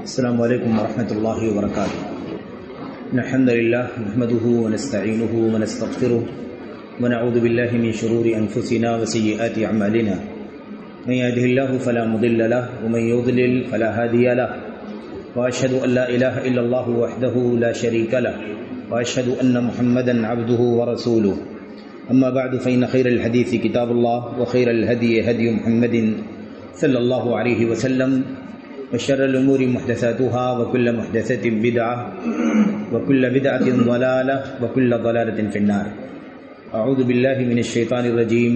السلام عليكم ورحمة الله وبركاته. إن الحمد لله نحمده ونستعينه ونستغفره ونعوذ بالله من شرور أنفسنا وسيئات أعمالنا. من يهده الله فلا مضل له، ومن يضلل فلا هادي له. وأشهد أن لا إله إلا الله وحده لا شريك له، وأشهد أن محمدا عبده ورسوله. أما بعد، فإن خير الحديث كتاب الله، وخير الهدي هدي محمد صلى الله عليه وسلم. وشر الأمور محدثاتها وكل محدثة بدعة وكل بدعة ضلالة وكل ضلالة في النار. أعوذ بالله من الشيطان الرجيم.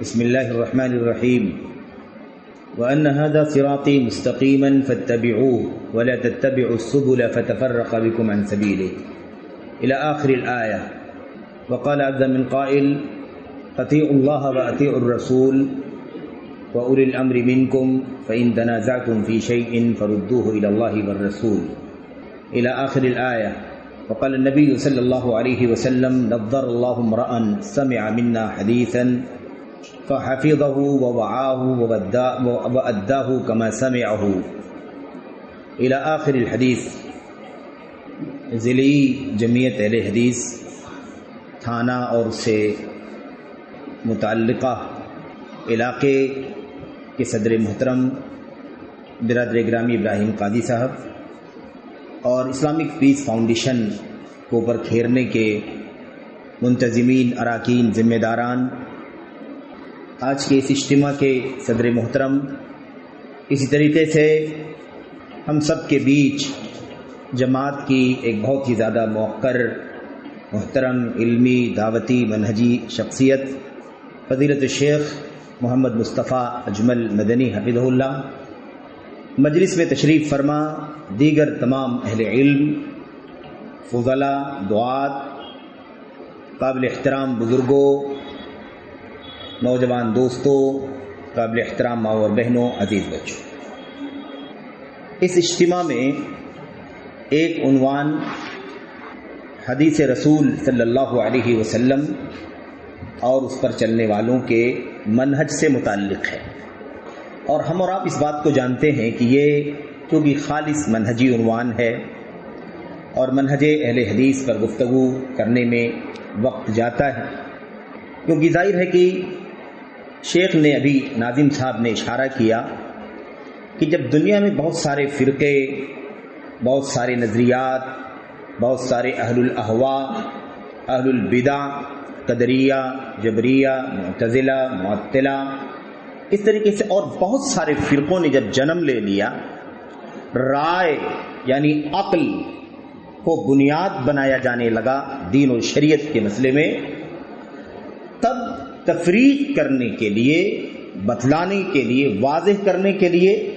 بسم الله الرحمن الرحيم. وأن هذا صراطي مستقيما فاتبعوه ولا تتبعوا السبل فتفرق بكم عن سبيله. إلى آخر الآية. وقال عز من قائل أطيعوا الله وأطيعوا الرسول وأولي الأمر منكم فإن تنازعتم في شيء فردوه إلى الله والرسول. إلى آخر الآية. وقال النبي صلى الله عليه وسلم نظر الله امرأ سمع منا حديثا فحفظه ووعاه وأداه كما سمعه. إلى آخر الحديث. ضلعی جمعیت اہل حدیث، تھانہ اور سے متعلقہ علاقے کے صدر محترم برادر گرامی ابراہیم قادی صاحب اور اسلامک پیس فاؤنڈیشن کو پر کھیرنے کے منتظمین، اراکین، ذمہ داران، آج کے اس اجتماع کے صدر محترم، اسی طریقے سے ہم سب کے بیچ جماعت کی ایک بہت ہی زیادہ موقر محترم، علمی، دعوتی، منہجی شخصیت، فضیلت الشیخ محمد مصطفیٰ اجمل مدنی حفظ اللہ مجلس میں تشریف فرما دیگر تمام اہل علم، فضلہ، دعات، قابل احترام بزرگوں، نوجوان دوستوں، قابل احترام ماں اور بہنوں، عزیز بچوں۔ اس اجتماع میں ایک عنوان حدیث رسول صلی اللہ علیہ وسلم اور اس پر چلنے والوں کے منہج سے متعلق ہے۔ اور ہم اور آپ اس بات کو جانتے ہیں کہ یہ کیونکہ خالص منہجی عنوان ہے اور منہج اہل حدیث پر گفتگو کرنے میں وقت جاتا ہے۔ کیونکہ ظاہر ہے کہ شیخ نے ابھی ناظم صاحب نے اشارہ کیا کہ جب دنیا میں بہت سارے فرقے، بہت سارے نظریات، بہت سارے اہل الاحوا اہل البدا قدریہ، جبریہ، معتزلہ، معطلہ۔ اس طریقے سے اور بہت سارے فرقوں نے جب جنم لے لیا، رائے یعنی عقل کو بنیاد بنایا جانے لگا دین و شریعت کے مسئلے میں، تب تفریق کرنے کے لیے، بتلانے کے لیے، واضح کرنے کے لیے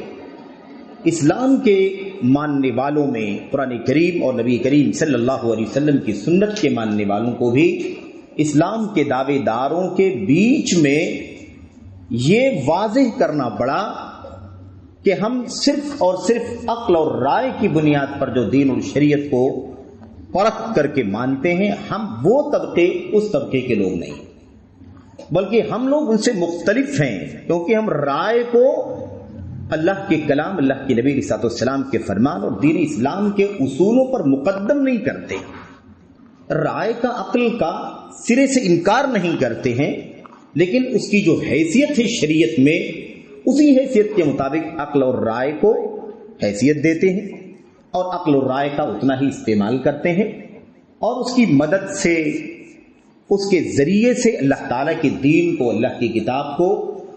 اسلام کے ماننے والوں میں قرآن کریم اور نبی کریم صلی اللہ علیہ وسلم کی سنت کے ماننے والوں کو بھی اسلام کے دعوے داروں کے بیچ میں یہ واضح کرنا پڑا کہ ہم صرف اور صرف عقل اور رائے کی بنیاد پر جو دین اور شریعت کو پرکھ کر کے مانتے ہیں، ہم وہ طبقے، اس طبقے کے لوگ نہیں۔ بلکہ ہم لوگ ان سے مختلف ہیں، کیونکہ ہم رائے کو اللہ کے کلام، اللہ کے نبی رسات السلام کے فرمان اور دین اسلام کے اصولوں پر مقدم نہیں کرتے۔ رائے کا عقل کا سرے سے انکار نہیں کرتے ہیں، لیکن اس کی جو حیثیت ہے شریعت میں، اسی حیثیت کے مطابق عقل اور رائے کو حیثیت دیتے ہیں اور عقل اور رائے کا اتنا ہی استعمال کرتے ہیں اور اس کی مدد سے، اس کے ذریعے سے اللہ تعالیٰ کے دین کو، اللہ کی کتاب کو،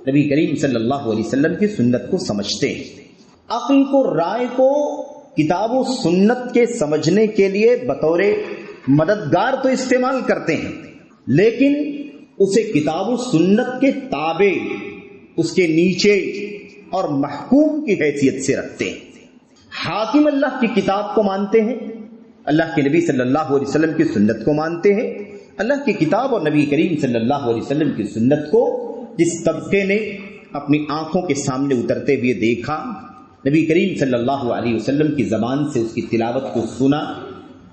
نبی کریم صلی اللہ علیہ وسلم کی سنت کو سمجھتے ہیں۔ عقل کو، رائے کو، کتاب و سنت کے سمجھنے کے لیے بطور مددگار تو استعمال کرتے ہیں، لیکن اسے کتاب و سنت کے تابع، اس کے نیچے اور محکوم کی حیثیت سے رکھتے ہیں۔ حاکم اللہ کی کتاب کو مانتے ہیں، اللہ کے نبی صلی اللہ علیہ وسلم کی سنت کو مانتے ہیں۔ اللہ کی کتاب اور نبی کریم صلی اللہ علیہ وسلم کی سنت کو جس طبقے نے اپنی آنکھوں کے سامنے اترتے ہوئے دیکھا، نبی کریم صلی اللہ علیہ وسلم کی زبان سے اس کی تلاوت کو سنا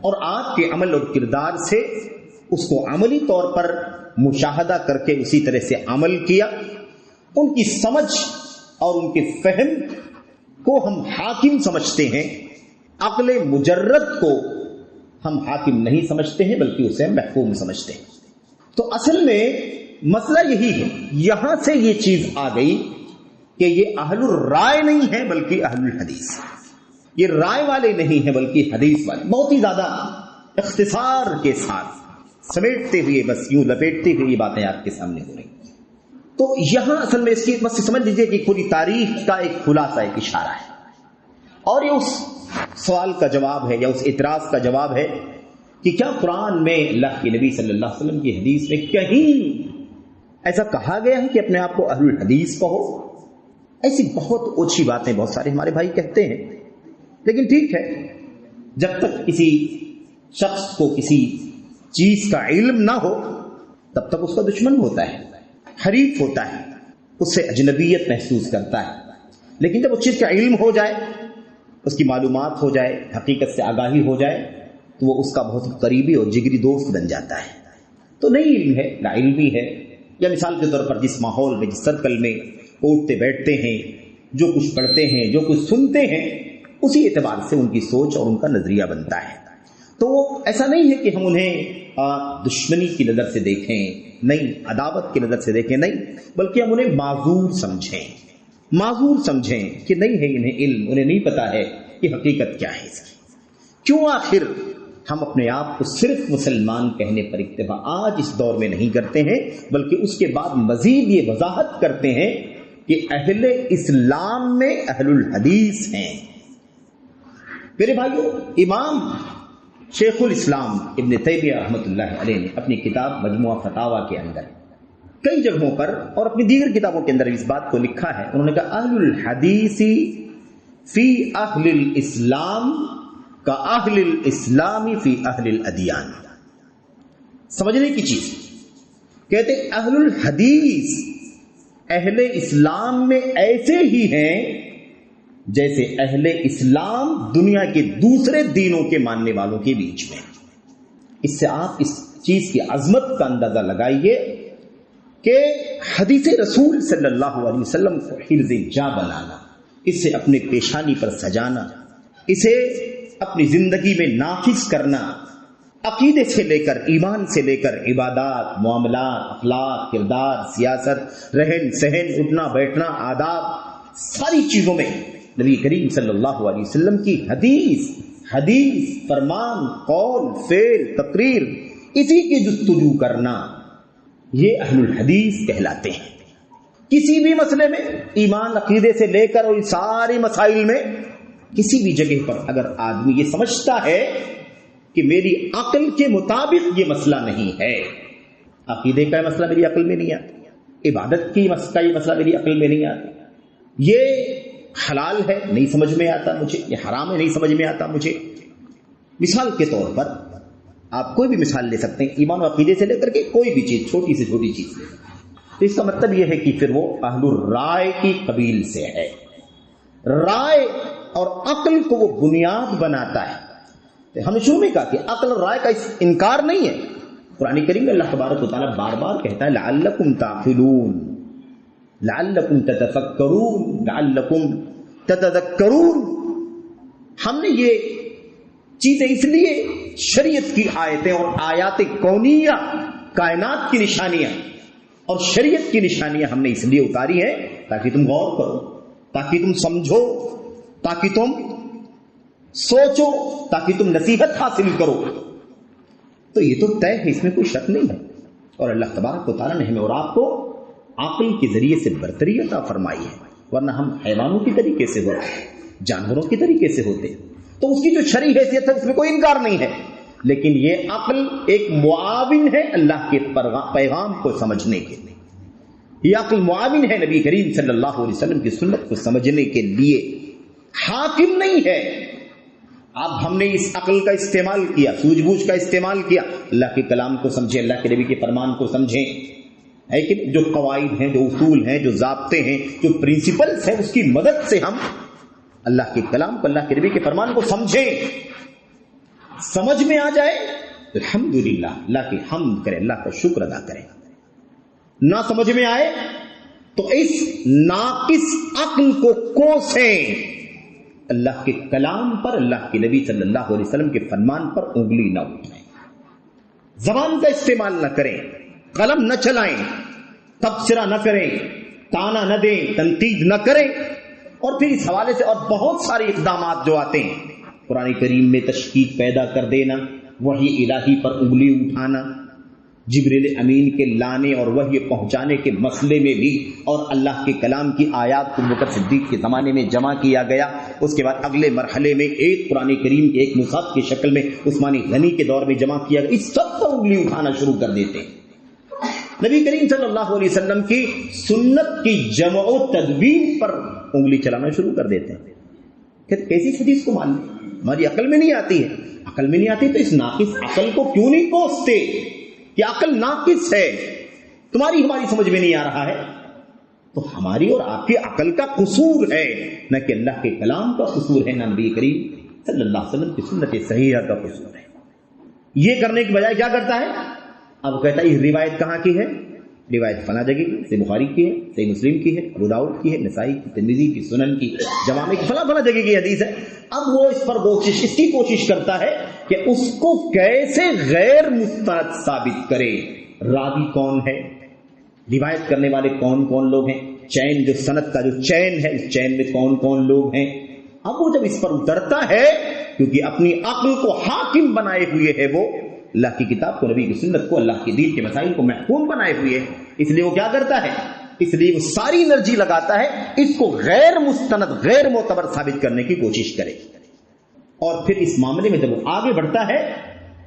اور آپ کے عمل اور کردار سے اس کو عملی طور پر مشاہدہ کر کے اسی طرح سے عمل کیا۔ ان کی سمجھ اور ان کے فہم کو ہم حاکم سمجھتے ہیں۔ عقل مجرد کو ہم حاکم نہیں سمجھتے ہیں، بلکہ اسے محکوم سمجھتے ہیں۔ تو اصل میں مسئلہ یہی ہے، یہاں سے یہ چیز آ گئی کہ یہ اہل الرائے نہیں ہے، بلکہ اہل الحدیث۔ یہ رائے والے نہیں ہیں بلکہ حدیث والے۔ بہت ہی زیادہ اختصار کے ساتھ سمیٹتے ہوئے بس یوں لپیٹتے ہوئے یہ باتیں آپ کے سامنے ہو رہی تو یہاں اصل میں اس کی بس سمجھ لیجیے کہ پوری تاریخ کا ایک خلاصہ، ایک اشارہ ہے۔ اور یہ اس سوال کا جواب ہے یا اس اعتراض کا جواب ہے کہ کیا قرآن میں اللہ کے نبی صلی اللہ علیہ وسلم کی حدیث میں کہیں ایسا کہا گیا ہے کہ اپنے آپ کو اہل الحدیث کہو ایسی بہت اوچھی باتیں بہت سارے ہمارے بھائی کہتے ہیں۔ لیکن ٹھیک ہے، جب تک کسی شخص کو کسی چیز کا علم نہ ہو، تب تک اس کا دشمن ہوتا ہے، حریف ہوتا ہے، اس سے اجنبیت محسوس کرتا ہے۔ لیکن جب اس چیز کا علم ہو جائے، اس کی معلومات ہو جائے، حقیقت سے آگاہی ہو جائے، تو وہ اس کا بہت قریبی اور جگری دوست بن جاتا ہے۔ تو نہیں علم ہے نہ علمی ہے۔ یا مثال کے طور پر جس ماحول میں، جس سرکل میں، اٹھتے بیٹھتے ہیں، جو کچھ پڑھتے ہیں، جو کچھ سنتے ہیں اسی اعتبار سے ان کی سوچ اور ان کا نظریہ بنتا ہے۔ تو ایسا نہیں ہے کہ ہم انہیں دشمنی کی نظر سے دیکھیں، نہیں، عداوت کی نظر سے دیکھیں، نہیں، بلکہ ہم انہیں معذور سمجھیں۔ معذور سمجھیں کہ نہیں ہے انہیں علم، انہیں نہیں پتا ہے کہ حقیقت کیا ہے اس کی۔ کیوں آخر ہم اپنے آپ کو صرف مسلمان کہنے پر اکتفا آج اس دور میں نہیں کرتے ہیں، بلکہ اس کے بعد مزید یہ وضاحت کرتے ہیں کہ اہل اسلام میں اہل الحدیث ہیں۔ میرے بھائیو، امام شیخ الاسلام ابن طیبیہ رحمۃ اللہ علیہ نے اپنی کتاب مجموعہ فتوا کے اندر کئی جگہوں پر اور اپنی دیگر کتابوں کے اندر اس بات کو لکھا ہے۔ انہوں نے کہا، اہل الحدیثی فی اہل الاسلام کا اہل الاسلامی فی اہل الادیان۔ سمجھنے کی چیز، کہتے اہل الحدیث اہل اسلام میں ایسے ہی ہیں جیسے اہل اسلام دنیا کے دوسرے دینوں کے ماننے والوں کے بیچ میں۔ اس سے آپ اس چیز کی عظمت کا اندازہ لگائیے کہ حدیث رسول صلی اللہ علیہ وسلم کو حرز جا بنانا اسے اپنے پیشانی پر سجانا، اسے اپنی زندگی میں نافذ کرنا، عقیدے سے لے کر ایمان سے لے کر عبادات، معاملات، اخلاق، کردار، سیاست، رہن سہن، اٹھنا بیٹھنا، آداب، ساری چیزوں میں نبی کریم صلی اللہ علیہ وسلم کی حدیث حدیث، فرمان، قول، فعل، تقریر، اسی کی جستجو کرنا یہ اہل الحدیث کہلاتے ہیں۔ کسی بھی مسئلے میں ایمان عقیدے سے لے کر اور سارے مسائل میں کسی بھی جگہ پر اگر آدمی یہ سمجھتا ہے کہ میری عقل کے مطابق یہ مسئلہ نہیں ہے، عقیدے کا مسئلہ میری عقل میں نہیں آتا، عبادت کی کا یہ مسئلہ میری عقل میں نہیں آتا۔ یہ حلال ہے، نہیں سمجھ میں آتا مجھے، یہ حرام ہے، نہیں سمجھ میں آتا مجھے۔ مثال کے طور پر آپ کوئی بھی مثال لے سکتے ہیں، ایمان و عقیدے سے لے کر کے کوئی بھی چیز، چھوٹی سے چھوٹی چیز۔ لے تو اس کا مطلب یہ ہے کہ پھر وہ اہل الرائے کی قبیل سے ہے۔ رائے اور عقل کو وہ بنیاد بناتا ہے۔ ہم شروع میں کہا کہ عقل اور رائے کا انکار نہیں ہے۔ قرآن کریم میں اللہ تبارک و تعالیٰ بار بار کہتا ہے، لعلکم تعقلون۔ لعلکم تتفکرون، لعلکم تتذکرون۔ ہم نے یہ چیزیں اس لیے شریعت کی آیتیں اور آیات کونیہ، کائنات کی نشانیاں اور شریعت کی نشانیاں ہم نے اس لیے اتاری ہیں تاکہ تم غور کرو، تاکہ تم سمجھو، تاکہ تم سوچو، تاکہ تم نصیحت حاصل کرو۔ تو یہ تو طے ہے، اس میں کوئی شک نہیں ہے۔ اور اللہ تبارک و تعالیٰ نے ہمیں اور آپ کو عقل کے ذریعے سے برتری عطا فرمائی ہے، ورنہ ہم حیوانوں کی طریقے سے ہوتے جانوروں کی طریقے سے ہوتے تو اس کی جو شرع حیثیت ہے، اس میں کوئی انکار نہیں ہے۔ لیکن یہ عقل ایک معاون ہے اللہ کے پیغام کو سمجھنے کے لیے۔ یہ عقل معاون ہے نبی کریم صلی اللہ علیہ وسلم کی سنت کو سمجھنے کے لیے۔ حاکم نہیں ہے۔ اب ہم نے اس عقل کا استعمال کیا، سوجھ بوجھ کا استعمال کیا۔ اللہ کے کلام کو سمجھیں، اللہ کے نبی کے فرمان کو سمجھیں۔ ہے کہ جو قواعد ہیں، جو اصول ہیں، جو ضابطے ہیں، جو پرنسپلس ہیں، اس کی مدد سے ہم اللہ کے کلام کو، اللہ کے نبی کے فرمان کو سمجھیں۔ سمجھ میں آ جائے الحمد للہ اللہ کی حمد کرے، اللہ کا شکر ادا کرے۔ نہ سمجھ میں آئے تو اس ناقص عقل کو کوسیں۔ اللہ کے کلام پر، اللہ کے نبی صلی اللہ علیہ وسلم کے فرمان پر انگلی نہ اٹھائیں۔ زبان کا استعمال نہ کریں۔ قلم نہ چلائیں، تبصرہ نہ کریں، تانا نہ دیں، تنقید نہ کریں۔ اور پھر اس حوالے سے اور بہت سارے اقدامات جو آتے ہیں، قرآن کریم میں تشکیل پیدا کر دینا وہی الہی پر انگلی اٹھانا، جبریل امین کے لانے اور وہی پہنچانے کے مسئلے میں بھی اور اللہ کے کلام کی آیات کو بکر صدیق کے زمانے میں جمع کیا گیا۔ اس کے بعد اگلے مرحلے میں ایک قرآن کریم کے ایک مصحف کی شکل میں عثمانی غنی کے دور میں جمع کیا گیا۔ اس سب کو انگلی اٹھانا شروع کر دیتے ہیں۔ نبی کریم صلی اللہ علیہ وسلم کی سنت کی جمع و تدبیر پر انگلی چلانا شروع کر دیتے ہیں۔ کہ کیسی حدیث کو مان لیں؟ ہماری عقل میں نہیں آتی ہے۔ عقل میں نہیں آتی تو اس ناقص عقل کو کیوں نہیں کوستے کہ عقل ناقص ہے۔ تمہاری ہماری سمجھ میں نہیں آ رہا ہے۔ تو ہماری اور آپ کی عقل کا قصور ہے۔ نہ کہ اللہ کے کلام کا قصور ہے، نہ نبی کریم صلی اللہ علیہ وسلم کی سنت صحیحہ کا قصور ہے۔ یہ کرنے کی بجائے کیا کرتا ہے؟ اب کہتا ہے یہ روایت کہاں کی ہے؟ روایت فلاں جگہ کی سی بخاری کی ہے سی مسلم کی ہے ابوداؤد کی ہے، نسائی کی تنظیم کی، سنن کی جوام کی، فلاں فلاں جگہ کی حدیث ہے۔ اب وہ اس پر کوشش، اس کی کوشش کرتا ہے کہ اس کو کیسے غیر مستند ثابت کرے۔ راوی کون ہے؟ روایت کرنے والے کون کون لوگ ہیں؟ چین جو صنعت کا جو چین ہے، اس چین میں کون کون لوگ ہیں؟ اب وہ جب اس پر اترتا ہے، کیونکہ اپنی عقل کو حاکم بنائے ہوئے ہے وہ اللہ کی کتاب کو، نبی کی سنت کو، اللہ کی دین کے مسائل کو محکوم بنائے ہوئے۔ اس لیے وہ کیا کرتا ہے؟ اس لیے وہ ساری انرجی لگاتا ہے۔ اس کو غیر مستند، غیر معتبر ثابت کرنے کی کوشش کرے۔ اور پھر اس معاملے میں جب وہ آگے بڑھتا ہے،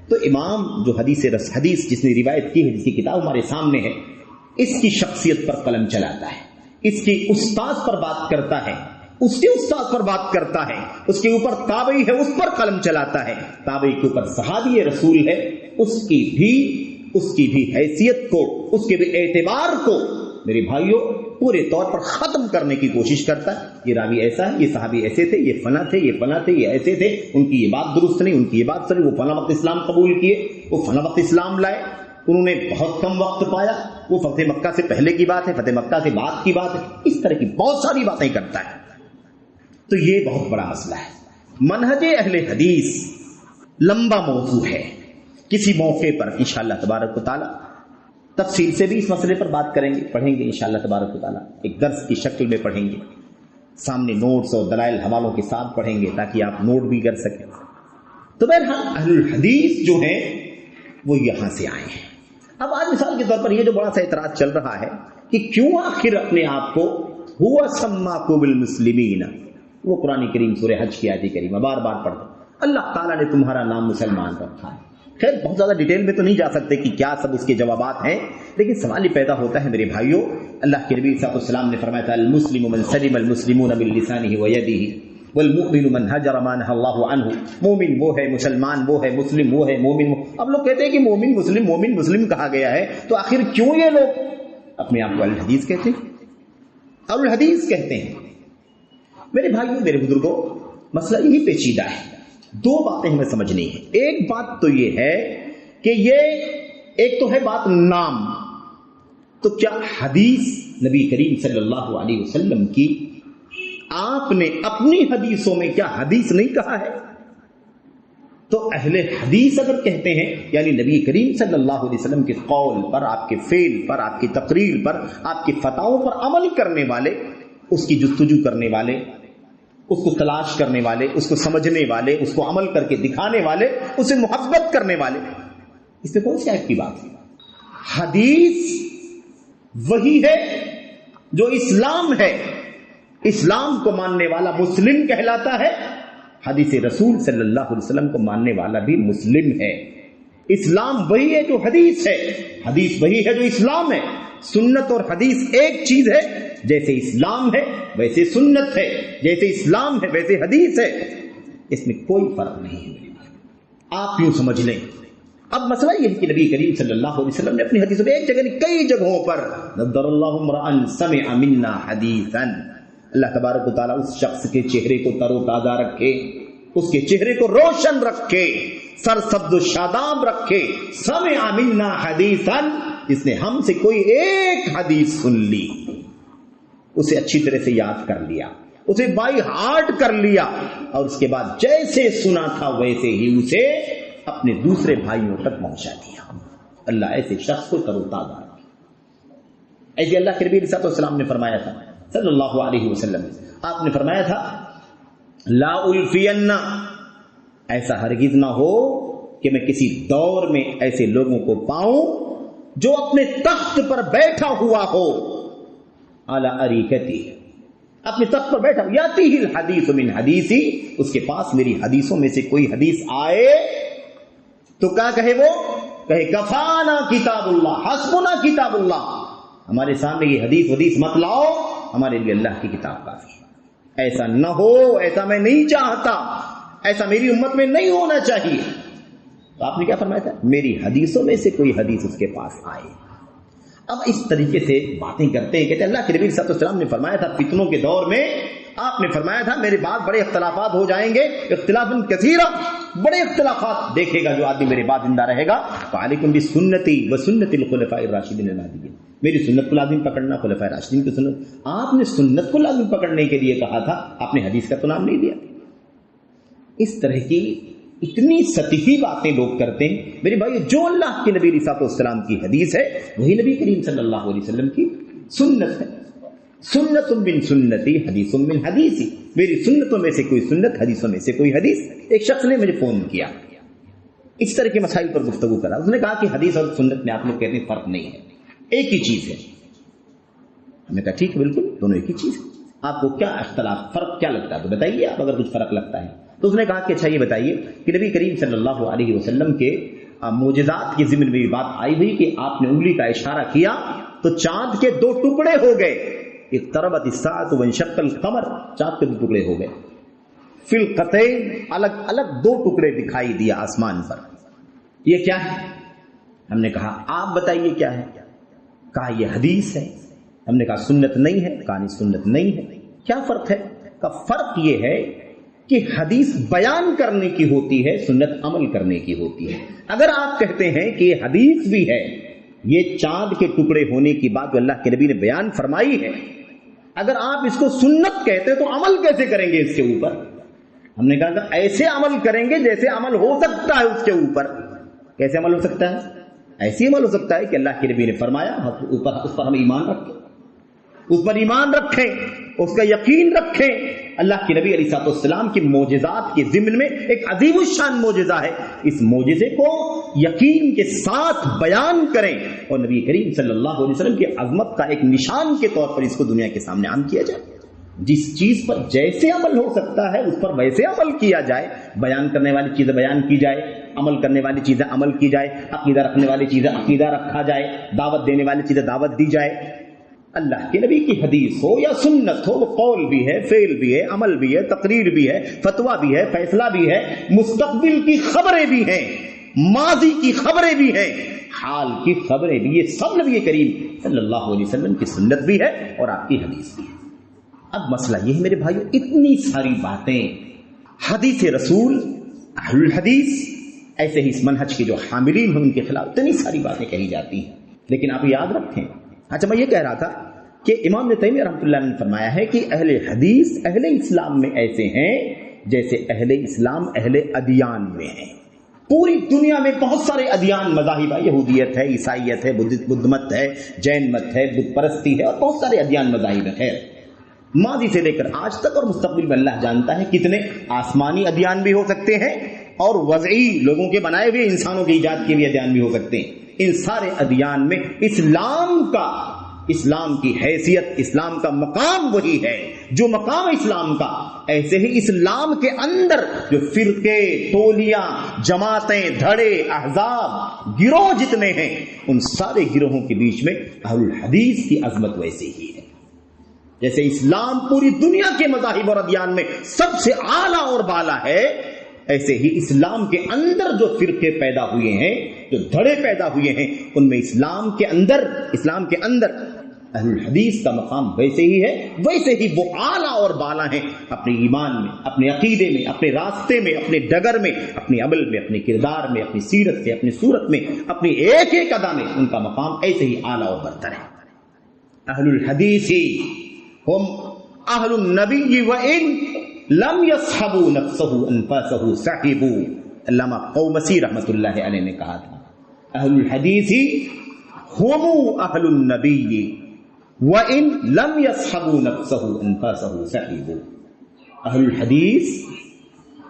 تو امام جو حدیث رس، حدیث جس نے روایت کی ہے، جس کی کتاب ہمارے سامنے ہے، اس کی شخصیت پر قلم چلاتا ہے۔ اس کی استاد پر بات کرتا ہے۔ اس کے استاد پر بات کرتا ہے۔ اس کے اوپر تابعی ہے، اس پر قلم چلاتا ہے۔ تابعی کے اوپر صحابی رسول ہے۔ اس کی بھی، اس کی بھی حیثیت کو، اس کے بھی اعتبار کو میرے بھائیوں پورے طور پر ختم کرنے کی کوشش کرتا ہے۔ یہ راوی ایسا ہے، یہ صحابی ایسے تھے، یہ فنا تھے، یہ فنا تھے، یہ ایسے تھے۔ ان کی یہ بات درست نہیں، ان کی یہ بات سر وہ فنا وقت اسلام قبول کیے، وہ فنا وقت اسلام لائے۔ انہوں نے بہت کم وقت پایا۔ وہ فتح مکہ سے پہلے کی بات ہے، فتح مکہ سے بعد کی بات ہے۔ اس طرح کی بہت ساری باتیں کرتا ہے۔ تو یہ بہت بڑا مسئلہ ہے۔ منہج اہل حدیث لمبا موضوع ہے۔ کسی موقع پر انشاءاللہ تبارک و تعالی تفصیل سے بھی اس مسئلے پر بات کریں گے، پڑھیں گے انشاءاللہ تبارک و تعالی۔ ایک درس کی شکل میں پڑھیں گے۔ سامنے نوٹس اور دلائل حوالوں کے ساتھ پڑھیں گے تاکہ آپ نوٹ بھی کر سکیں۔ تو بہرحال اہل الحدیث جو ہیں، وہ یہاں سے آئے ہیں۔ اب آج مثال کے طور پر یہ جو بڑا سا اعتراض چل رہا ہے کہ کیوں آخر اپنے آپ کو ہوا سما کو بالمسلمین؟ وہ قرآن کریم سورہ حج کی آیت کریم بار بار پڑھ دو۔ اللہ تعالیٰ نے تمہارا نام مسلمان رکھا ہے۔ خیر، بہت زیادہ ڈیٹیل میں تو نہیں جا سکتے کہ کیا سب اس کے جوابات ہیں، لیکن سوال یہ پیدا ہوتا ہے میرے بھائیوں، اللہ کے نبی صاحب السلام نے فرمایا تھا، المسلم من سلم المسلمون من ويده والمؤمن من هجر ما نهى الله عنه۔ مومن وہ ہے مسلمان، وہ ہے مسلم، وہ ہے مومن وہ اب لوگ کہتے ہیں کہ مومن مسلم مومن مسلم کہا گیا ہے، تو آخر کیوں یہ لوگ اپنے آپ کو الحدیث کہتے ہیں؟ الحدیث کہتے ہیں۔ میرے بھائیوں، میرے بزرگوں، مسئلہ یہی پیچیدہ ہے۔ دو باتیں ہمیں سمجھنی ہے ایک بات تو یہ ہے کہ یہ ایک تو ہے بات نام۔ تو کیا حدیث نبی کریم صلی اللہ علیہ وسلم کی آپ نے اپنی حدیثوں میں کیا حدیث نہیں کہا ہے؟ تو اہل حدیث اگر کہتے ہیں یعنی نبی کریم صلی اللہ علیہ وسلم کے قول پر، آپ کے فیل پر، آپ کی تقریر پر، آپ کی فتحوں پر عمل کرنے والے، اس کی جستجو کرنے والے اس کو تلاش کرنے والے، اس کو سمجھنے والے، اس کو عمل کر کے دکھانے والے، اسے محبت کرنے والے۔ اس میں کون سی آیت کی بات ہے۔ حدیث وہی ہے جو اسلام ہے۔ اسلام کو ماننے والا مسلم کہلاتا ہے۔ حدیث رسول صلی اللہ علیہ وسلم کو ماننے والا بھی مسلم ہے۔ اسلام وہی ہے جو حدیث ہے۔ حدیث وہی ہے جو اسلام ہے۔ سنت اور حدیث ایک چیز ہے، جیسے اسلام ہے، ویسے سنت ہے، جیسے اسلام ہے، ویسے حدیث ہے۔ اس میں کوئی فرق نہیں ہے آپ یوں سمجھ لیں۔ اب مسئلہ یہ ہے کہ نبی کریم صلی اللہ علیہ وسلم نے اپنی حدیث میں ایک جگہ نہیں، کئی جگہوں پر نظر اللہ سمع منا حدیثا۔ اللہ تبارک و تعالیٰ اس شخص کے چہرے کو تر و تازہ رکھے، اس کے چہرے کو روشن رکھے، سر سبز و شاداب رکھے۔ سمع منا حدیثا اس نے ہم سے کوئی ایک حدیث سن لی۔ اسے اچھی طرح سے یاد کر لیا۔ اسے بائی ہارٹ کر لیا۔ اور اس کے بعد جیسے سنا تھا ویسے ہی اسے اپنے دوسرے بھائیوں تک پہنچا دیا۔ اللہ ایسے شخص کو کرو تازہ ایسے اللہ کے نبی رسات السلام نے فرمایا تھا، صلی اللہ علیہ وسلم، آپ نے فرمایا تھا، لا الفین ایسا ہرگز نہ ہو کہ میں کسی دور میں ایسے لوگوں کو پاؤں جو اپنے تخت پر بیٹھا ہوا ہو۔ اعلی اریکتی اپنے تخت پر بیٹھا یاتی ہی حدیث من حدیثی، اس کے پاس میری حدیثوں میں سے کوئی حدیث آئے۔ تو کیا کہے وہ؟ کہے، کفانا کتاب اللہ، حسبنا کتاب اللہ۔ ہمارے سامنے یہ حدیث ودیث مت لاؤ، ہمارے لیے اللہ کی کتاب کافی ایسا نہ ہو، ایسا میں نہیں چاہتا، ایسا میری امت میں نہیں ہونا چاہیے۔ تو آپ نے کیا فرمایا تھا؟ میری حدیثوں میں سے کوئی حدیث اس کے پاس آئے۔ اب اس طریقے سے باتیں کرتے ہیں، کہتے اللہ کے نبی صلی اللہ نے فرمایا تھا، فتنوں کے دور میں آپ نے فرمایا تھا، میرے بعد بڑے اختلافات ہو جائیں گے اختلاف کثیرہ بڑے اختلافات دیکھے گا جو آدمی میرے بعد زندہ رہے گا۔ فعلیکم بھی سنتی و سنت الخلفاء الراشدین الہدیین میری سنت کو لازم پکڑنا خلفاء راشدین کی سنت۔ آپ نے سنت کو لازم پکڑنے کے لیے کہا تھا، آپ نے حدیث کا تو نام نہیں دیا۔ اس طرح کی اتنی سطحی باتیں لوگ کرتے ہیں۔ میرے بھائی جو اللہ کے نبی رساط السلام کی حدیث ہے، وہی نبی کریم صلی اللہ علیہ وسلم کی سنت ہے۔ سنت بن سنتی حدیث بن حدیثی۔ میری سنتوں میں سے کوئی سنت، حدیثوں میں سے کوئی حدیث۔ ایک شخص نے مجھے فون کیا۔ اس طرح کے مسائل پر گفتگو کرا۔ اس نے کہا کہ حدیث اور سنت میں آپ لوگ کہتے ہیں فرق نہیں ہے۔ ایک ہی چیز ہے۔ ہم نے کہا ٹھیک ہے، بالکل، دونوں ایک ہی چیز ہے۔ آپ کو کیا اختلاف، فرق کیا لگتا ہے؟ تو بتائیے آپ، اگر کچھ فرق لگتا ہے۔ تو اس نے کہا کہ اچھا یہ بتائیے کہ نبی کریم صلی اللہ علیہ وسلم کے موجزات کی ضمن میں بات آئی ہوئی کہ آپ نے انگلی کا اشارہ کیا تو چاند کے دو ٹکڑے ہو گئے۔ ایک تربت شکل کمر چاند کے دو ٹکڑے ہو گئے۔ فل قطع الگ الگ دو ٹکڑے دکھائی دیا آسمان پر۔ یہ کیا ہے؟ ہم نے کہا، آپ بتائیے کیا ہے؟ کہا، یہ حدیث ہے۔ ہم نے کہا، سنت نہیں ہے۔ کہانی سنت نہیں ہے۔ کیا فرق ہے؟ کا فرق یہ ہے کہ حدیث بیان کرنے کی ہوتی ہے، سنت عمل کرنے کی ہوتی ہے۔ اگر آپ کہتے ہیں کہ یہ حدیث بھی ہے، یہ چاند کے ٹکڑے ہونے کی بات اللہ کے نبی نے بیان فرمائی ہے، اگر آپ اس کو سنت کہتے تو عمل کیسے کریں گے اس کے اوپر؟ ہم نے کہا کہ ایسے عمل کریں گے جیسے عمل ہو سکتا ہے اس کے اوپر۔ کیسے عمل ہو سکتا ہے؟ ایسے عمل ہو سکتا ہے کہ اللہ کے نبی نے فرمایا اوپر، اس پر ہم ایمان رکھیں۔ اس پر ایمان رکھیں۔ اس کا یقین رکھیں۔ اللہ کے نبی علیہ السلام کی موجزات کے ضمن میں ایک عظیم الشان موجزہ ہے۔ اس موجزے کو یقین کے ساتھ بیان کریں۔ اور نبی کریم صلی اللہ علیہ وسلم کی عظمت کا ایک نشان کے طور پر اس کو دنیا کے سامنے عام کیا جائے۔ جس چیز پر جیسے عمل ہو سکتا ہے، اس پر ویسے عمل کیا جائے۔ بیان کرنے والی چیزیں بیان کی جائے، عمل کرنے والی چیزیں عمل کی جائے، عقیدہ رکھنے والی چیزیں عقیدہ رکھا جائے، دعوت دینے والی چیزیں دعوت دی جائے۔ اللہ کے نبی کی حدیث ہو یا سنت ہو، وہ قول بھی ہے فیل بھی ہے، عمل بھی ہے، تقریر بھی ہے فتوا بھی ہے، فیصلہ بھی ہے، مستقبل کی خبریں بھی ہیں، ماضی کی خبریں بھی ہیں، حال کی خبریں بھی یہ سب نبی کریم صلی اللہ علیہ وسلم کی سنت بھی ہے اور آپ کی حدیث بھی ہے۔ اب مسئلہ یہ ہے، میرے بھائیو، اتنی ساری باتیں۔ حدیث رسول، اہل الحدیث، ایسے ہی اس منہج کے جو حاملین ہیں، ان کے خلاف اتنی ساری باتیں کہی جاتی ہیں۔ لیکن آپ یاد رکھیں اچھا میں یہ کہہ رہا تھا کہ امام نے تیمیہ رحمۃ اللہ نے فرمایا ہے کہ اہل حدیث، اہل اسلام میں ایسے ہیں جیسے اہل اسلام، اہل ادیان میں ہیں۔ پوری دنیا میں بہت سارے ادیان، مذاہب یہودیت ہے، عیسائیت ہے، بدھ مت ہے، جین مت ہے، بدھ پرستی ہے اور بہت سارے ادیان، مذاہب ہے ماضی سے لے کر آج تک اور مستقبل میں اللہ جانتا ہے کتنے آسمانی ادیان بھی ہو سکتے ہیں اور وضعی لوگوں کے بنائے ہوئے انسانوں کی ایجاد کے بھی ادیان بھی ہو سکتے ہیں۔ ان سارے ادیان میں اسلام کا، اسلام کی حیثیت، اسلام کا مقام وہی ہے۔ جو مقام اسلام کا، ایسے ہی اسلام کے اندر جو فرقے ٹولیاں جماعتیں، دھڑے، احزاب، گروہ جتنے ہیں، ان سارے گروہوں کے بیچ میں اہل الحدیث کی عظمت ویسے ہی ہے۔ جیسے اسلام پوری دنیا کے مذاہب اور ادیان میں سب سے اعلیٰ اور بالا ہے، ایسے ہی اسلام کے اندر جو فرقے پیدا ہوئے ہیں جو دھڑے پیدا ہوئے ہیں، ان میں اسلام کے اندر، اسلام کے اندر اہل الحدیث کا مقام ویسے ہی ہے، ویسے ہی وہ اعلیٰ اور بالا ہیں۔ اپنے ایمان میں، اپنے عقیدے میں، اپنے راستے میں، اپنے ڈگر میں، اپنے عمل میں، اپنے کردار میں، اپنی سیرت سے، اپنی صورت میں، اپنی ایک ایک ادا میں ان کا مقام ایسے ہی اعلیٰ اور برتر ہے۔ اہل الحدیث ہی ہم اہل النبی و ان لم يصحبوا نفسه انفاسه صحبوا علامہ قومسی رحمت اللہ علیہ نے کہا تھا۔ اہل الحدیث هم اہل النبی و ان لم يصحبوا نفسه انفاسه صحبوا اہل الحدیث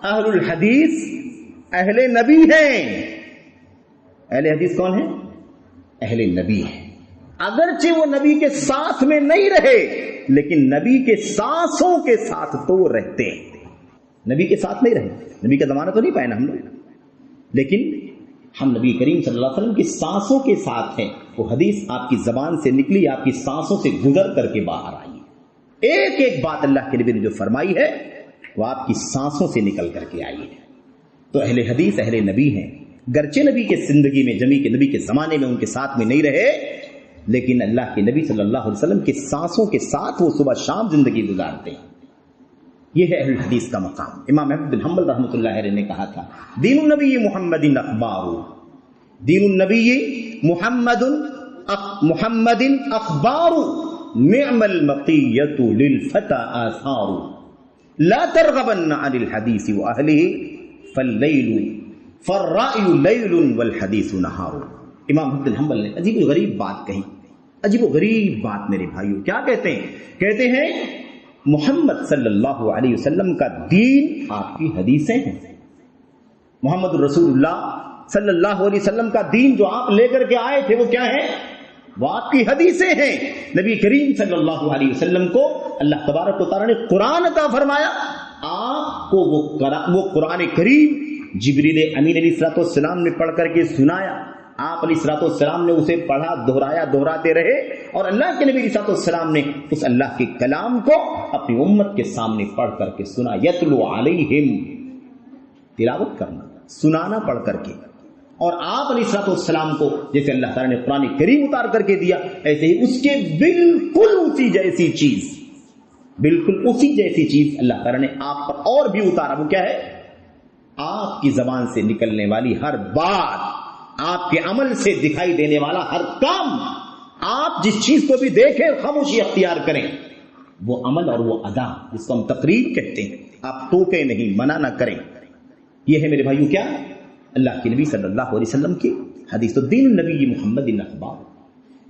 اہل الحدیث اہل نبی ہیں۔ اہل حدیث کون ہے اہل نبی ہے اگرچہ وہ نبی کے ساتھ میں نہیں رہے، لیکن نبی کے سانسوں کے ساتھ تو وہ رہتے ہیں۔ نبی کے ساتھ نہیں رہے، نبی کا زمانہ تو نہیں پائے نا ہم لوگ۔ لیکن ہم نبی کریم صلی اللہ علیہ وسلم کی سانسوں کے ساتھ ہیں۔ وہ حدیث آپ کی زبان سے نکلی، آپ کی سانسوں سے گزر کر کے باہر آئی۔ ایک ایک بات اللہ کے نبی نے جو فرمائی ہے، وہ آپ کی سانسوں سے نکل کر کے آئی ہے۔ تو اہل حدیث، اہل نبی ہیں۔ گرچہ نبی کے زندگی میں، جمی کے نبی کے زمانے میں ان کے ساتھ میں نہیں رہے، لیکن اللہ کے نبی صلی اللہ علیہ وسلم کے سانسوں کے ساتھ وہ صبح شام زندگی گزارتے ہیں۔ یہ ہے اہل حدیث کا مقام۔ امام احمد بن حنبل رحمۃ اللہ علیہ نے کہا تھا، دین النبی محمد اخبار، دین النبی محمد محمد اخبار، نعم المقیت للفتى آثار۔ لا ترغبن عن الحديث واهله فالليل فالرأي ليل والحديث نهار امام عبد الحنبل نے عجیب و غریب بات کہی۔ عجیب و غریب بات میرے بھائیو، کیا کہتے ہیں؟ کہتے ہیں محمد صلی اللہ علیہ وسلم کا دین آپ کی حدیثیں ہیں۔ محمد رسول اللہ صلی اللہ علیہ وسلم کا دین جو آپ لے کر کے آئے تھے وہ کیا ہے؟ وہ آپ کی حدیثیں ہیں۔ نبی کریم صلی اللہ علیہ وسلم کو اللہ تبارک و تعالیٰ نے قرآن کا فرمایا۔ آپ کو وہ قرآن کریم جبریل امین علیہ السلاط والسلام نے پڑھ کر کے سنایا۔ آپ علیہ السلاط والسلام نے اسے پڑھا، دہرایا، دہراتے رہے اور اللہ کے نبی علیہ والسلام نے اس اللہ کے کلام کو اپنی امت کے سامنے پڑھ کر کے سنا، یتلو علیہم، تلاوت کرنا، سنانا پڑھ کر کے۔ اور آپ علیہ السلاط والسلام کو جیسے اللہ تعالیٰ نے قرآن کریم اتار کر کے دیا، ایسے ہی اس کے بالکل اسی جیسی چیز، بالکل اسی جیسی چیز اللہ تعالیٰ نے آپ پر اور بھی اتارا۔ وہ کیا ہے؟ آپ کی زبان سے نکلنے والی ہر بات۔ آپ کے عمل سے دکھائی دینے والا ہر کام آپ جس چیز کو بھی دیکھیں خاموشی اختیار کریں، وہ عمل اور وہ ادا جس کو ہم تقریب کہتے ہیں۔ آپ ٹوکے نہیں، منع نہ کریں۔ یہ ہے میرے بھائیو کیا؟ اللہ کے نبی صلی اللہ علیہ وسلم کی حدیث الدین نبی محمد اخبار۔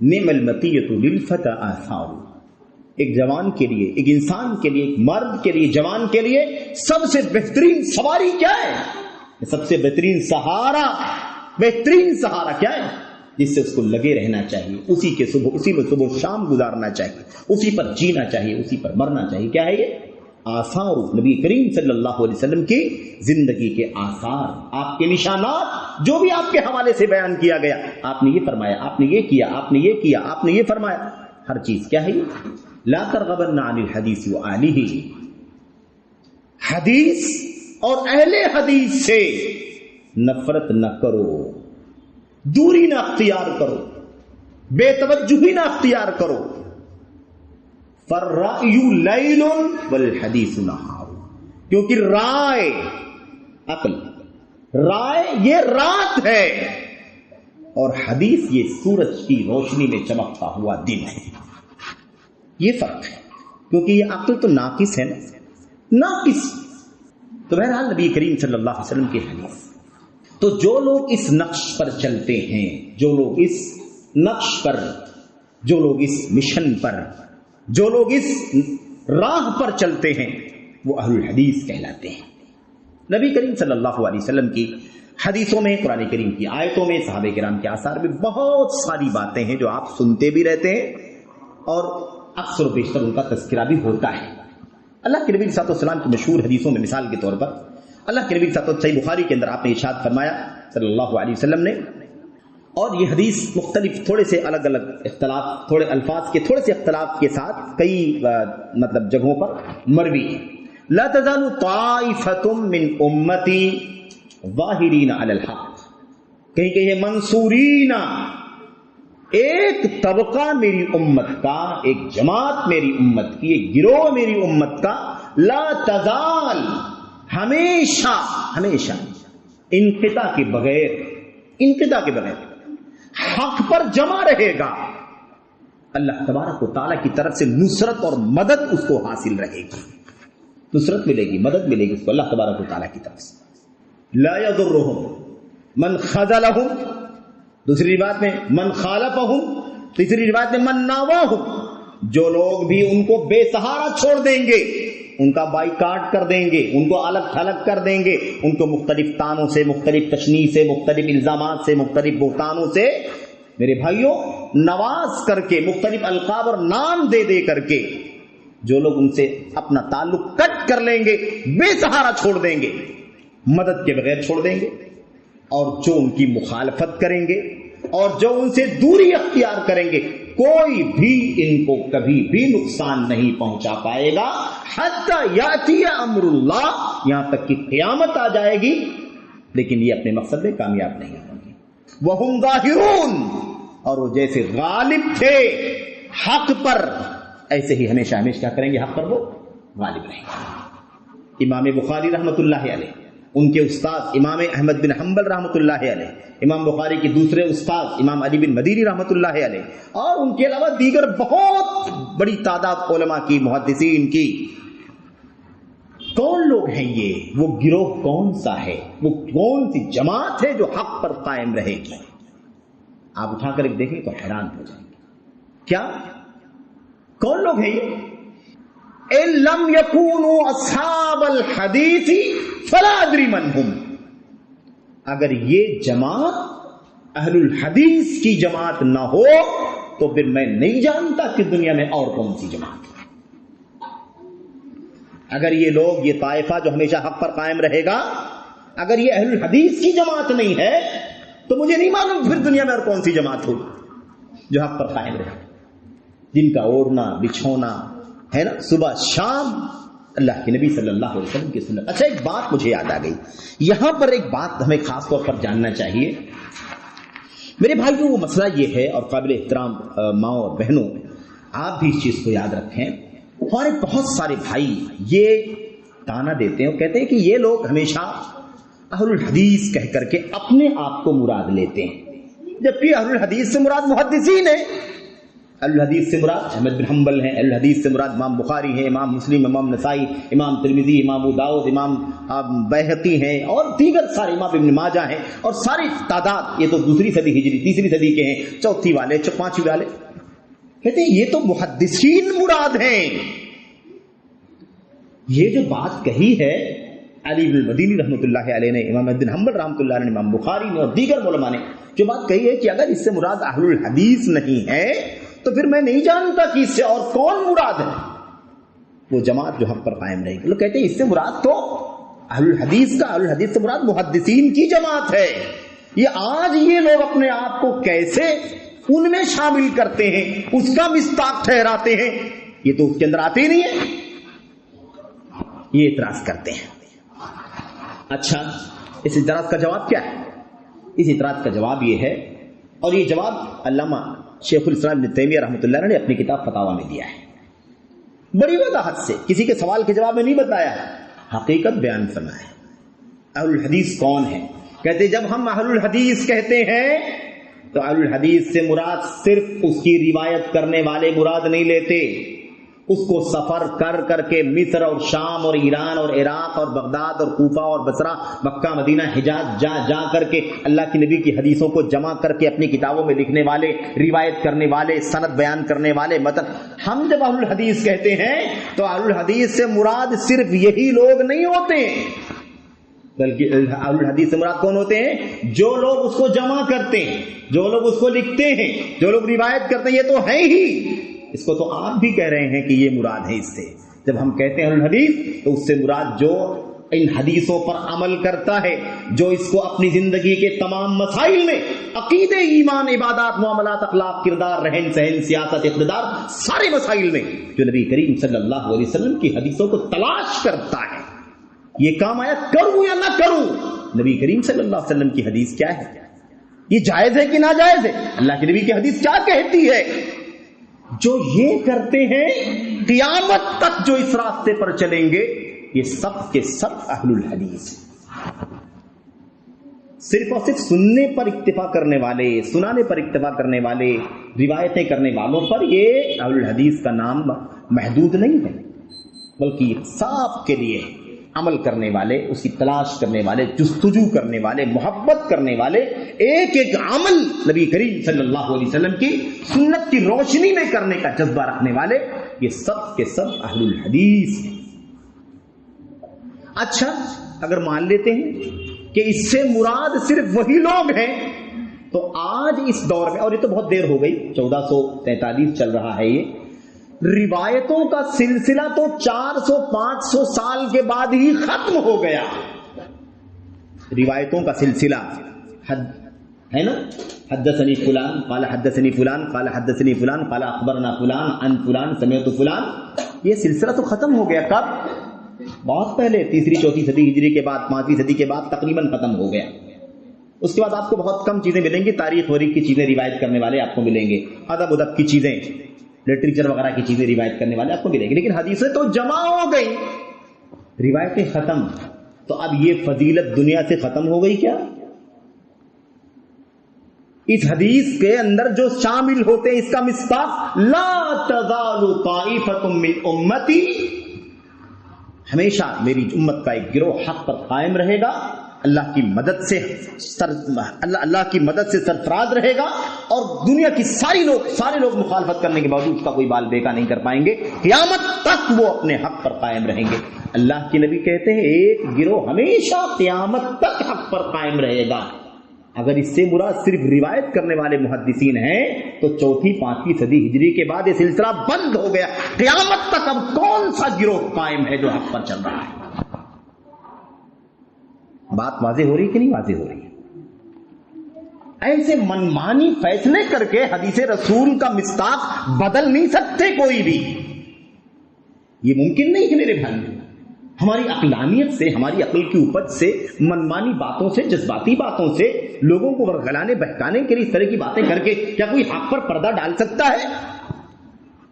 نعم المتیت للفتى آثار۔ ایک جوان کے لیے، ایک انسان کے لیے، ایک مرد کے لیے، جوان کے لیے سب سے بہترین سواری کیا ہے؟ سب سے بہترین سہارا۔ بہترین سہارا کیا ہے؟ جس سے اس کو لگے رہنا چاہیے، اسی کے صبح، اسی میں صبح شام گزارنا چاہیے، اسی پر جینا چاہیے، اسی پر مرنا چاہیے۔ کیا ہے یہ؟ آثار۔ نبی کریم صلی اللہ علیہ وسلم کی زندگی کے آثار، آپ کے نشانات، جو بھی آپ کے حوالے سے بیان کیا گیا۔ آپ نے یہ فرمایا، آپ نے یہ کیا، آپ نے یہ کیا، آپ نے یہ فرمایا۔ ہر چیز کیا ہے؟ لا ترغبن عن الحدیث و حدیث اور اہل حدیث سے نفرت نہ کرو۔ دوری نہ اختیار کرو۔ بے توجہی نہ اختیار کرو۔ لیل والحدیث نہار کیونکہ رائے، عقل، رائے یہ رات ہے۔ اور حدیث یہ سورج کی روشنی میں چمکتا ہوا دن ہے۔ یہ فرق ہے۔ کیونکہ یہ عقل تو ناقص ہے نا۔ ناقص۔ تو بہرحال نبی کریم صلی اللہ علیہ وسلم کی حدیث۔ تو جو لوگ اس نقش پر چلتے ہیں، جو لوگ اس نقش پر، جو لوگ اس مشن پر، جو لوگ اس راہ پر چلتے ہیں، وہ اہل الحدیث کہلاتے ہیں۔ نبی کریم صلی اللہ علیہ وسلم کی حدیثوں میں، قرآن کریم کی آیتوں میں، صحابہ کرام کے آثار میں بہت ساری باتیں ہیں جو آپ سنتے بھی رہتے ہیں اور اکثر و بیشتر ان کا تذکرہ بھی ہوتا ہے۔ اللہ کے نبی صاحب السلام کی مشہور حدیثوں میں مثال کے طور پر اللہ کے نبی صاحب صحیح بخاری کے اندر آپ نے ارشاد فرمایا، صلی اللہ علیہ وسلم نے۔ اور یہ حدیث مختلف تھوڑے سے الگ الگ اختلاف، تھوڑے الفاظ کے، تھوڑے سے اختلاف کے ساتھ کئی مطلب جگہوں پر مروی لا تزال طائفة من امتی ظاہرین علی الحق۔ کہیں کہ یہ منصورین، ایک طبقہ میری امت کا، ایک جماعت میری امت کی، ایک گروہ میری امت کا لا تزال ہمیشہ ہمیشہ انقطاع کے بغیر، انقطاع کے بغیر حق پر جمع رہے گا۔ اللہ تبارک و تعالیٰ کی طرف سے نصرت اور مدد اس کو حاصل رہے گی۔ نصرت ملے گی، مدد ملے گی اس کو اللہ تبارک و تعالیٰ کی طرف سے۔ لا يضرهم من خذلهم دوسری روایت میں من خالفهم تیسری روایت میں من ناواهم جو لوگ بھی ان کو بے سہارا چھوڑ دیں گے ان کا بائی کاٹ کر دیں گے، ان کو الگ تھلگ کر دیں گے۔ ان کو مختلف تانوں سے، مختلف تشنی سے، مختلف الزامات سے، مختلف بہتانوں سے میرے بھائیوں نواز کر کے، مختلف القاب اور نام دے دے کر کے جو لوگ ان سے اپنا تعلق کٹ کر لیں گے، بے سہارا چھوڑ دیں گے، مدد کے بغیر چھوڑ دیں گے اور جو ان کی مخالفت کریں گے اور جو ان سے دوری اختیار کریں گے کوئی بھی ان کو کبھی بھی نقصان نہیں پہنچا پائے گا۔ حتی یاتی امر اللہ، یہاں تک کہ قیامت آ جائے گی۔ لیکن یہ اپنے مقصد میں کامیاب نہیں ہوں گے۔ وہ ظاہرون۔ اور وہ جیسے غالب تھے حق پر، ایسے ہی ہمیشہ ہمیشہ کیا کریں گے؟ حق پر وہ غالب رہیں گے۔ امام بخاری رحمت اللہ علیہ۔ ان کے استاد امام احمد بن حنبل رحمۃ اللہ علیہ، امام بخاری کے دوسرے استاد امام علی بن مدینی رحمۃ اللہ علیہ، اور ان کے علاوہ دیگر بہت بڑی تعداد علماء کی، محدثین کی۔ کون لوگ ہیں یہ؟ وہ گروہ کون سا ہے؟ وہ کون سی جماعت ہے جو حق پر قائم رہے گی؟ آپ اٹھا کر ایک دیکھیں تو حیران ہو جائیں گے۔ کیا؟ کون لوگ ہیں یہ؟ لم یکونوا اصحاب الحدیث فلا ادری من ہم اگر یہ جماعت اہل الحدیث کی جماعت نہ ہو، تو پھر میں نہیں جانتا کہ دنیا میں اور کون سی جماعت ہے۔ اگر یہ لوگ، یہ طائفہ جو ہمیشہ حق پر قائم رہے گا، اگر یہ اہل الحدیث کی جماعت نہیں ہے، تو مجھے نہیں معلوم پھر دنیا میں اور کون سی جماعت ہوگی جو حق پر قائم رہے۔ جن کا اوڑھنا، بچھونا، ہے نا؟ صبح شام اللہ کے نبی صلی اللہ علیہ وسلم کی سنت۔ اچھا ایک بات مجھے یاد آ گئی۔ یہاں پر ایک بات ہمیں خاص طور پر جاننا چاہیے۔ میرے بھائیوں وہ مسئلہ یہ ہے اور قابل احترام ماں اور بہنوں، آپ بھی اس چیز کو یاد رکھیں۔ ہمارے بہت سارے بھائی یہ تانا دیتے ہیں اور کہتے ہیں کہ یہ لوگ ہمیشہ اہل الحدیث کہہ کر کے اپنے آپ کو مراد لیتے ہیں۔ جبکہ اہل الحدیث سے مراد محدثین ہے الحدیث سے مراد احمد بن حنبل ہیں، الحدیث سے مراد امام بخاری ہیں، امام مسلم، امام نسائی، امام ترمیزی امام داؤد، امام بحقی ہیں اور دیگر سارے امام ابن ماجہ ہیں اور ساری تعداد یہ تو دوسری صدی ہجری، تیسری صدی کے ہیں، چوتھی والے پانچویں والے۔ کہتے ہیں یہ تو محدثین مراد ہیں۔ یہ جو بات کہی ہے، علی بن المدینی رحمۃ اللہ علیہ نے، امام بن حنبل رحمۃ اللہ علیہ نے، امام بخاری نے اور دیگر علماء نے، جو بات کہی ہے کہ اگر اس سے مراد اہل الحدیث نہیں ہے تو پھر میں نہیں جانتا کہ اس سے اور کون مراد ہے۔ وہ جماعت جو حق پر قائم رہے گی۔ لوگ کہتے ہیں اس سے مراد تو اہل الحدیث کا، اہل الحدیث سے مراد محدثین کی جماعت ہے۔ یہ آج یہ لوگ اپنے آپ کو کیسے ان میں شامل کرتے ہیں، اس کا مستاق ٹھہراتے ہیں، یہ تو اس کے اندر آتے ہی نہیں ہے یہ اعتراض کرتے ہیں۔ اچھا اس اعتراض کا جواب کیا ہے؟ اس اعتراض کا جواب یہ ہے اور یہ جواب علامہ شیخ الاسلام تیمیہ رحمۃ اللہ نے اپنی کتاب فتوا میں دیا ہے۔ بڑی وضاحت سے کسی کے سوال کے جواب میں نہیں بتایا حقیقت بیان فرما ہے اہل الحدیث کون ہے کہتے جب ہم اہل الحدیث کہتے ہیں، تو اہل الحدیث سے مراد صرف اس کی روایت کرنے والے مراد نہیں لیتے۔ اس کو سفر کر کر کے مصر اور شام اور ایران اور عراق اور بغداد اور کوفہ اور بسرا مکہ، مدینہ، حجاز، جا جا کر کے اللہ کی نبی کی حدیثوں کو جمع کر کے اپنی کتابوں میں لکھنے والے، روایت کرنے والے صنعت بیان کرنے والے مطلب ہم جب اہل الحدیث کہتے ہیں تو اہل الحدیث سے مراد صرف یہی لوگ نہیں ہوتے بلکہ اہل الحدیث سے مراد کون ہوتے ہیں؟ جو لوگ اس کو جمع کرتے ہیں، جو لوگ اس کو لکھتے ہیں، جو لوگ روایت کرتے ہیں، یہ تو ہے ہی۔ اس کو تو آپ بھی کہہ رہے ہیں کہ یہ مراد ہے اس سے۔ جب ہم کہتے ہیں الحدیث، تو اس سے مراد جو ان حدیثوں پر عمل کرتا ہے، جو اس کو اپنی زندگی کے تمام مسائل میں عقید ایمان، عبادات، معاملات، اخلاق، کردار، رہن سہن، سیاست، اقتدار، سارے مسائل میں جو نبی کریم صلی اللہ علیہ وسلم کی حدیثوں کو تلاش کرتا ہے۔ یہ کام آیا کروں یا نہ کروں؟ نبی کریم صلی اللہ علیہ وسلم کی حدیث کیا ہے؟ یہ جائز ہے کہ ناجائز ہے؟ اللہ کی نبی کی حدیث کیا کہتی ہے؟ جو یہ کرتے ہیں قیامت تک جو اس راستے پر چلیں گے، یہ سب کے سب اہل الحدیث صرف اور صرف سننے پر اکتفا کرنے والے، سنانے پر اکتفا کرنے والے، روایتیں کرنے والوں پر یہ اہل الحدیث کا نام محدود نہیں ہے، بلکہ صاف کے لیے عمل کرنے والے، اس کی تلاش کرنے والے، جستجو کرنے والے، محبت کرنے والے، ایک ایک عمل نبی کریم صلی اللہ علیہ وسلم کی سنت کی روشنی میں کرنے کا جذبہ رکھنے والے، یہ سب کے سب اہل الحدیث ہیں۔ اچھا اگر مان لیتے ہیں کہ اس سے مراد صرف وہی لوگ ہیں، تو آج اس دور میں، اور یہ تو بہت دیر ہو گئی، چودہ سو تینتالیس چل رہا ہے یہ روایتوں کا سلسلہ تو چار سو، پانچ سو سال کے بعد ہی ختم ہو گیا۔ روایتوں کا سلسلہ۔ حد، ہے نا؟ حد سنی فلان، قال حد سنی فلان، قال حد سنی فلان، قال اخبرنا فلان ان فلان سمیت فلان۔ یہ سلسلہ تو ختم ہو گیا۔ کب؟ بہت پہلے، تیسری، چوتھی صدی ہجری کے بعد، پانچویں صدی کے بعد تقریباً ختم ہو گیا۔ اس کے بعد آپ کو بہت کم چیزیں ملیں گی، تاریخ وریخ کی چیزیں روایت کرنے والے آپ کو ملیں گے۔ ادب ادب کی چیزیں۔ لٹریچر وغیرہ کی چیزیں روایت کرنے والے آپ کو ملیں گے لیکن حدیثیں تو جمع ہو گئی۔ روایتیں ختم۔ تو اب یہ فضیلت دنیا سے ختم ہو گئی کیا؟ اس حدیث کے اندر جو شامل ہوتے ہیں، اس کا مستاق لا تزال طائفت من امتی۔ ہمیشہ میری امت کا ایک گروہ حق پر قائم رہے گا۔ اللہ کی مدد سے سر اللہ اللہ کی مدد سے سرفراز رہے گا اور دنیا کی ساری لوگ سارے لوگ مخالفت کرنے کے باوجود اس کا کوئی بال بیکا نہیں کر پائیں گے۔ قیامت تک وہ اپنے حق پر قائم رہیں گے۔ اللہ کے نبی کہتے ہیں، ایک گروہ ہمیشہ قیامت تک حق پر قائم رہے گا۔ اگر اس سے برا صرف روایت کرنے والے محدثین ہیں، تو چوتھی، پانچویں صدی ہجری کے بعد یہ سلسلہ بند ہو گیا۔ قیامت تک اب کون سا گروہ قائم ہے جو حق پر چل رہا ہے؟ بات واضح ہو رہی کہ نہیں واضح ہو رہی ایسے منمانی فیصلے کر کے حدیث رسول کا مستاق بدل نہیں سکتے کوئی بھی۔ یہ ممکن نہیں ہے میرے بھائی۔ ہماری عقلانیت سے، ہماری عقل کی اپج سے، منمانی باتوں سے، جذباتی باتوں سے، لوگوں کو ورگلانے بہکانے کے لیے اس طرح کی باتیں کر کے کیا کوئی حق پر پردہ ڈال سکتا ہے؟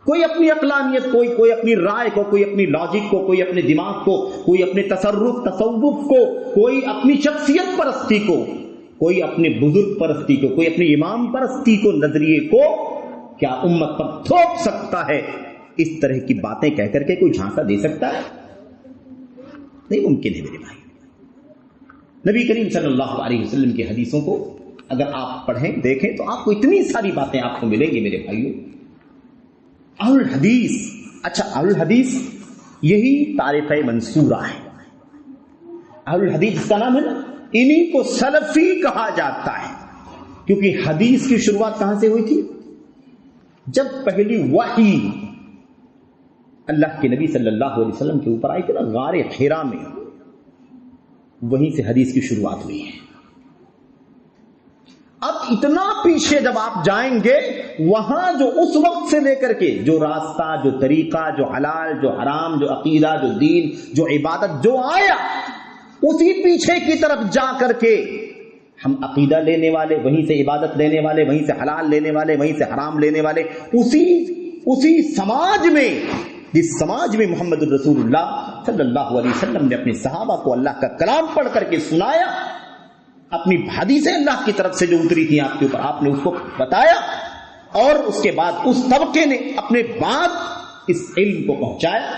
کوئی اپنی عقلانیت کوئی کوئی اپنی رائے کو، کوئی اپنی لاجک کو، کوئی اپنے دماغ کو، کوئی اپنے تصرف، تصوف کو، کوئی اپنی شخصیت پرستی کو، کوئی اپنے بزرگ پرستی کو، کوئی اپنی امام پرستی کو، نظریے کو کیا امت پر تھوک سکتا ہے؟ اس طرح کی باتیں کہہ کر کے کوئی جھانسا دے سکتا ہے؟ نہیں، ممکن ہے میرے بھائی۔ نبی کریم صلی اللہ علیہ وسلم کی حدیثوں کو اگر آپ پڑھیں، دیکھیں، تو آپ کو اتنی ساری باتیں آپ کو ملیں گی میرے بھائیوں۔ اہل الحدیث اچھا اہل الحدیث یہی تعریف منصورہ ہے۔ اہل الحدیث اس کا نام ہے نا، انہی کو سلفی کہا جاتا ہے۔ کیونکہ حدیث کی شروعات کہاں سے ہوئی تھی؟ جب پہلی وحی اللہ کے نبی صلی اللہ علیہ وسلم کے اوپر آئی تھی نا، غار خیرا میں، وہیں سے حدیث کی شروعات ہوئی ہے۔ اب اتنا پیچھے جب آپ جائیں گے، وہاں جو اس وقت سے لے کر کے جو راستہ، جو طریقہ، جو حلال، جو حرام، جو عقیدہ، جو دین، جو عبادت، جو آیا، اسی پیچھے کی طرف جا کر کے ہم عقیدہ لینے والے، وہیں سے عبادت لینے والے، وہیں سے حلال لینے والے، وہیں سے حرام لینے والے، اسی اسی سماج میں، جس سماج میں محمد الرسول اللہ صلی اللہ علیہ وسلم نے اپنے صحابہ کو اللہ کا کلام پڑھ کر کے سنایا اپنی حدیثیں اللہ کی طرف سے جو اتری تھی آپ کے اوپر، آپ نے اس کو بتایا اور اس کے بعد اس طبقے نے اپنے بعد اس علم کو پہنچایا،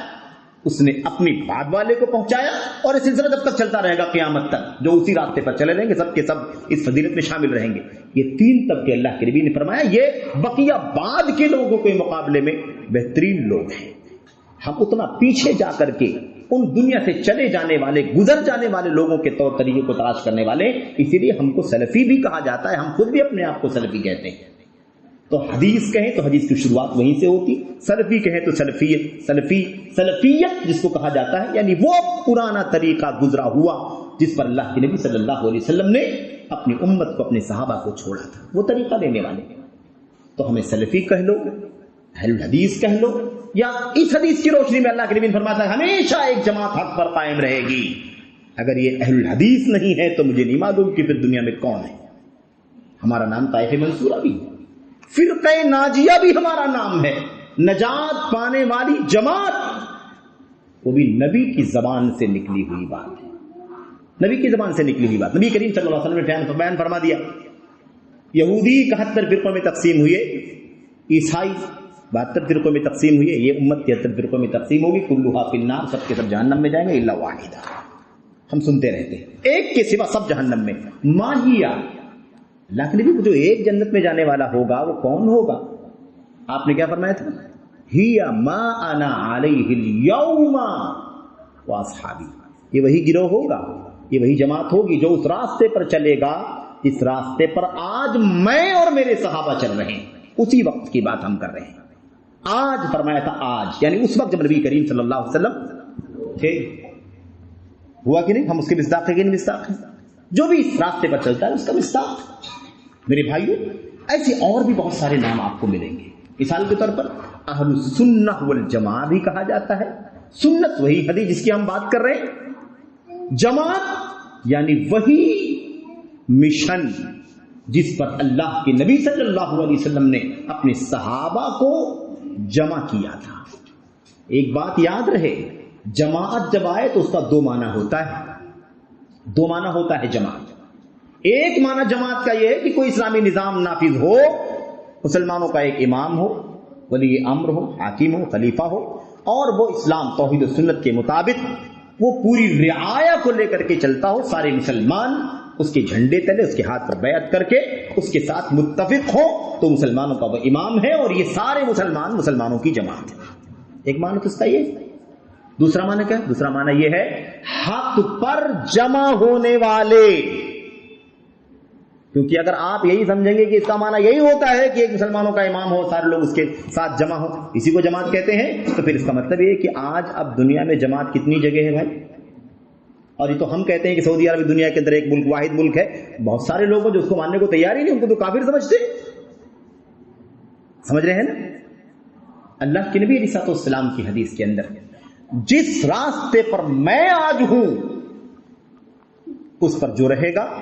اس نے اپنی بعد والے کو پہنچایا اور یہ سلسلہ جب تک چلتا رہے گا قیامت تک، جو اسی راستے پر چلے رہیں گے، سب کے سب اس فضیلت میں شامل رہیں گے۔ یہ تین طبقے اللہ کے نبی نے فرمایا، یہ بقیہ بعد کے لوگوں کے مقابلے میں بہترین لوگ ہیں۔ ہم اتنا پیچھے جا کر کے ان دنیا سے چلے جانے والے، گزر جانے والے لوگوں کے طور طریقے کو تلاش کرنے والے، اسی لیے ہم کو سلفی بھی کہا جاتا ہے، ہم خود بھی اپنے آپ کو سلفی کہتے ہیں۔ تو حدیث کہیں تو حدیث کی شروعات وہیں سے ہوتی، سلفی کہیں تو سلفیت، سلفی، سلفیت جس کو کہا جاتا ہے یعنی وہ پرانا طریقہ گزرا ہوا جس پر اللہ کے نبی صلی اللہ علیہ وسلم نے اپنی امت کو، اپنے صحابہ کو چھوڑا تھا۔ وہ طریقہ لینے والے۔ تو ہمیں سلفی کہہ لو، اہل الحدیث کہہ لو یا اس حدیث کی روشنی میں اللہ کے نبی فرماتا ہے ہمیشہ ایک جماعت حق پر قائم رہے گی۔ اگر یہ اہل الحدیث نہیں ہے تو مجھے نہیں معلوم کہ پھر دنیا میں کون ہے ہمارا نام طائف منصورہ بھی فرقہ ناجیہ بھی ہمارا نام ہے۔ نجات پانے والی جماعت۔ وہ بھی نبی کی زبان سے نکلی ہوئی بات ہے۔ نبی کی زبان سے نکلی ہوئی بات۔ نبی کریم صلی اللہ علیہ وسلم نے بیان فرما دیا۔ یہودی اکہتر فرقوں میں تقسیم ہوئے۔ عیسائی بہتر فرقوں میں تقسیم ہوئی ہے، یہ امت تہتر فرقوں میں تقسیم ہوگی، کلوہا فنار سب کے سب جہنم میں جائیں گے اللہ واحدہ۔ ہم سنتے رہتے ہیں۔ ایک کے سوا سب جہنم میں۔ ماہیا۔ اللہ کے نبی جو ایک جنت میں جانے والا ہوگا، وہ کون ہوگا؟ آپ نے کیا فرمایا تھا؟ ہی ما انا علیہ اليوم واصحابی یہ وہی گروہ ہوگا، یہ وہی جماعت ہوگی جو اس راستے پر چلے گا۔ اس راستے پر آج میں اور میرے صحابہ چل رہے ہیں۔ اسی وقت کی بات ہم کر رہے ہیں۔ آج فرمایا تھا آج یعنی اس وقت جب نبی کریم صلی اللہ علیہ وسلم تھے، ہوا کہ نہیں؟ ہم اس کے مستاق ہیں کہ نہیں مستاق ہیں؟ جو بھی اس راستے پر چلتا ہے، اس کا مستاق میرے بھائیو، ایسے اور بھی بہت سارے نام آپ کو ملیں گے۔ مثال کے طور پر، اہل السنہ والجماع بھی کہا جاتا ہے۔ سنت وہی حدیث جس کی ہم بات کر رہے ہیں۔ جماعت یعنی وہی مشن جس پر اللہ کے نبی صلی اللہ علیہ وسلم نے اپنے صحابہ کو جمع کیا تھا۔ ایک بات یاد رہے، جماعت جب آئے تو اس کا دو معنی ہوتا ہے۔ دو معنی ہوتا ہے جماعت۔ ایک معنی جماعت کا یہ ہے کہ کوئی اسلامی نظام نافذ ہو، مسلمانوں کا ایک امام ہو، ولی امر ہو، حاکم ہو، خلیفہ ہو، اور وہ اسلام، توحید و سنت کے مطابق وہ پوری رعایا کو لے کر کے چلتا ہو، سارے مسلمان اس کے جھنڈے تلے، اس کے ہاتھ پر بیعت کر کے اس کے ساتھ متفق ہو تو مسلمانوں کا وہ امام ہے اور یہ سارے مسلمان مسلمانوں کی جماعت ہے ایک معنی تو اس کا یہ دوسرا معنی کیا؟ دوسرا معنی یہ ہے، حق پر جمع ہونے والے۔ کیونکہ اگر آپ یہی سمجھیں گے کہ اس کا معنی یہی ہوتا ہے کہ ایک مسلمانوں کا امام ہو، سارے لوگ اس کے ساتھ جمع ہو اسی کو جماعت کہتے ہیں، تو پھر اس کا مطلب یہ کہ آج اب دنیا میں جماعت کتنی جگہ ہے بھائی؟ اور یہ تو ہم کہتے ہیں کہ سعودی عرب دنیا کے اندر ایک ملک، واحد ملک ہے۔ بہت سارے لوگ جو اس کو ماننے کو تیار ہی نہیں، ان کو تو کافر سمجھتے سمجھ رہے ہیں نا؟ اللہ کے نبی علیہ السلام کی حدیث کے اندر، جس راستے پر میں آج ہوں، اس پر جو رہے گا،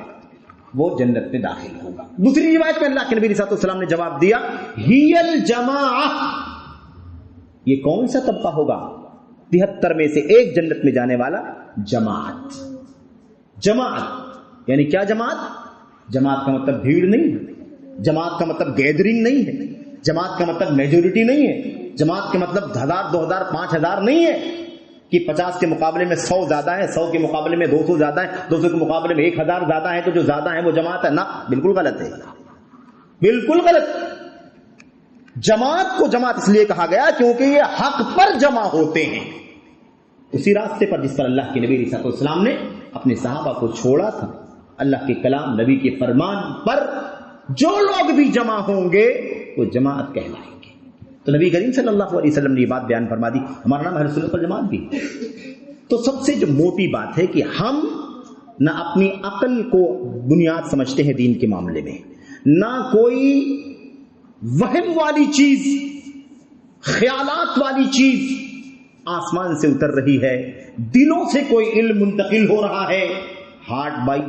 وہ جنت میں داخل ہوگا۔ دوسری روایت میں اللہ کے نبی علیہ السلام نے جواب دیا، ہی الجماع یہ کون سا طبقہ ہوگا؟ تہتر میں سے ایک جنت میں جانے والا جماعت. جماعت. یعنی کیا جماعت؟ جماعت کا مطلب بھیڑ نہیں ہے. جماعت کا مطلب گیدرنگ نہیں ہے. جماعت کا مطلب میجورٹی نہیں ہے. جماعت کے مطلب ہزار، دو ہزار، پانچ ہزار نہیں ہے. کہ پچاس کے مقابلے میں سو زیادہ ہے سو کے مقابلے میں دو سو زیادہ ہے دو سو کے مقابلے میں ایک ہزار زیادہ ہے تو جو زیادہ ہے وہ جماعت ہے. نا بالکل غلط ہے. بالکل غلط. جماعت کو جماعت اس لیے کہا گیا کیونکہ یہ حق پر جمع ہوتے ہیں۔ اسی راستے پر جس پر اللہ کے نبی علیہ السلام نے اپنے صحابہ کو چھوڑا تھا، اللہ کے کلام، نبی کے فرمان پر جو لوگ بھی جمع ہوں گے، وہ جماعت کہلائیں گے۔ تو نبی کریم صلی اللہ علیہ وسلم نے یہ بات بیان فرما دی، ہمارا نام سنت پر جماعت بھی۔ تو سب سے جو موٹی بات ہے کہ ہم نہ اپنی عقل کو بنیاد سمجھتے ہیں دین کے معاملے میں، نہ کوئی وہم والی چیز، خیالات والی چیز آسمان سے اتر رہی ہے، دلوں سے کوئی علم منتقل ہو رہا ہے۔ ہارٹ بائی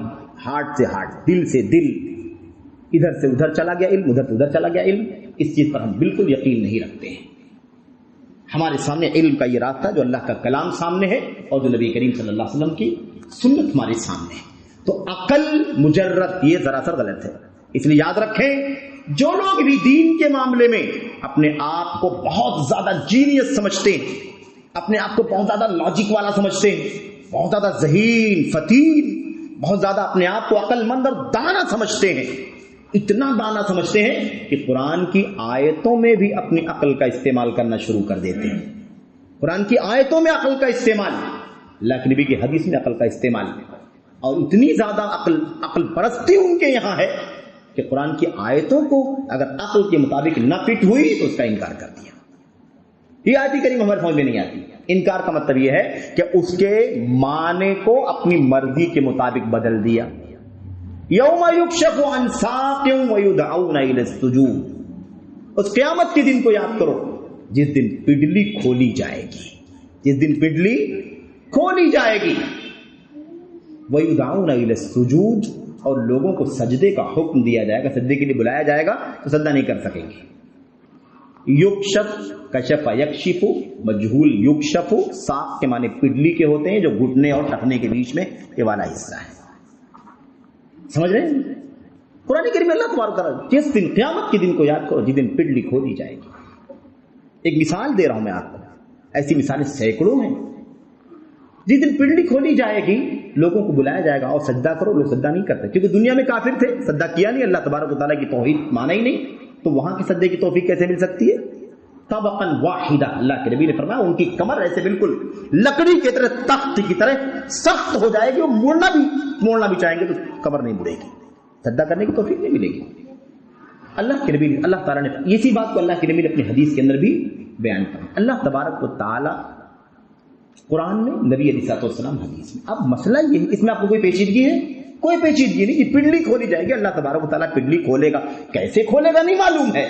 ہارٹ سے ہارٹ، دل سے دل۔ ادھر سے ادھر چلا گیا علم، ادھر سے ادھر چلا گیا علم۔ اس چیز پر ہم بالکل یقین نہیں رکھتے ہیں۔ ہمارے سامنے علم کا یہ راستہ، جو اللہ کا کلام سامنے ہے اور جو نبی کریم صلی اللہ علیہ وسلم کی سنت ہمارے سامنے ہے۔ تو عقل، مجرد، یہ ذرا سر غلط ہے۔ اس لیے یاد رکھیں جو لوگ بھی دین کے معاملے میں اپنے آپ کو بہت زیادہ جینیس سمجھتے ہیں، اپنے آپ کو بہت زیادہ لاجک والا سمجھتے ہیں، بہت زیادہ ذہین فتیر بہت زیادہ اپنے آپ کو عقل مند اور دانا سمجھتے ہیں۔ اتنا دانا سمجھتے ہیں کہ قرآن کی آیتوں میں بھی اپنی عقل کا استعمال کرنا شروع کر دیتے ہیں۔ قرآن کی آیتوں میں عقل کا استعمال اللہ کے نبی کی حدیث میں عقل کا استعمال۔ اور اتنی زیادہ عقل عقل پرستی ان کے یہاں ہے کہ قرآن کی آیتوں کو اگر عقل کے مطابق نہ فٹ ہوئی تو اس کا انکار کر دیا۔ یہ آیتی کریم ہمارے سمجھ میں نہیں آتی۔ انکار کا مطلب یہ ہے کہ اس کے معنی کو اپنی مرضی کے مطابق بدل دیا۔ یوم یکشف عن ساق الى السجود۔ اس قیامت کے دن کو یاد کرو، جس دن پڈلی کھولی جائے گی۔ جس دن پڈلی کھولی جائے گی۔ ویدعون الى السجود۔ اور لوگوں کو سجدے کا حکم دیا جائے گا، سجدے کے لیے بلایا جائے گا، تو سجدہ نہیں کر سکیں گے۔ یکشف، کشف، یکشف، مجہول، یکشف ساپ کے معنی پڈلی کے ہوتے ہیں، جو گھٹنے اور ٹکنے کے بیچ میں یہ والا حصہ ہے۔ سمجھ رہے ہیں؟ قرآن کریم اللہ تبارک تعالیٰ جس دن قیامت کے دن کو یاد کرو، جس دن پڈلی کھو دی جائے گی۔ ایک مثال دے رہا ہوں میں آپ کو۔ ایسی مثالیں سینکڑوں ہیں۔ جس دن پنڈلی کھولی جائے گی، لوگوں کو بلایا جائے گا اور سجدہ کرو، لوگ سجدہ نہیں کرتے۔ کیونکہ دنیا میں کافر تھے، سجدہ کیا نہیں، اللہ تبارک و تعالیٰ کی توحید مانا ہی نہیں۔ تو وہاں کی سجدے کی توفیق کیسے مل سکتی ہے؟ طبقا واحدہ، اللہ کے نبی نے فرمایا، ان کی کمر ایسے بالکل لکڑی کی طرح، تخت کی طرح سخت ہو جائے گی اور موڑنا بھی موڑنا بھی چاہیں گے تو کمر نہیں مڑے گی۔ سجدہ کرنے کی توفیق نہیں ملے گی۔ اللہ کے نبی اللہ تعالیٰ نے، اسی بات کو اللہ کے نبی نے اپنی حدیث کے اندر بھی بیان کر اللہ تبارک و تعالیٰ قرآن میں نبی علی سات وسلم حدیث میں۔ اب مسئلہ یہ اس میں آپ کو کوئی پیچیدگی ہے؟ کوئی پیچیدگی نہیں یہ پنڈلی کھولی جائے گی، اللہ تبارک و تعالیٰ پڈلی کھولے گا۔ کیسے کھولے گا نہیں معلوم ہے۔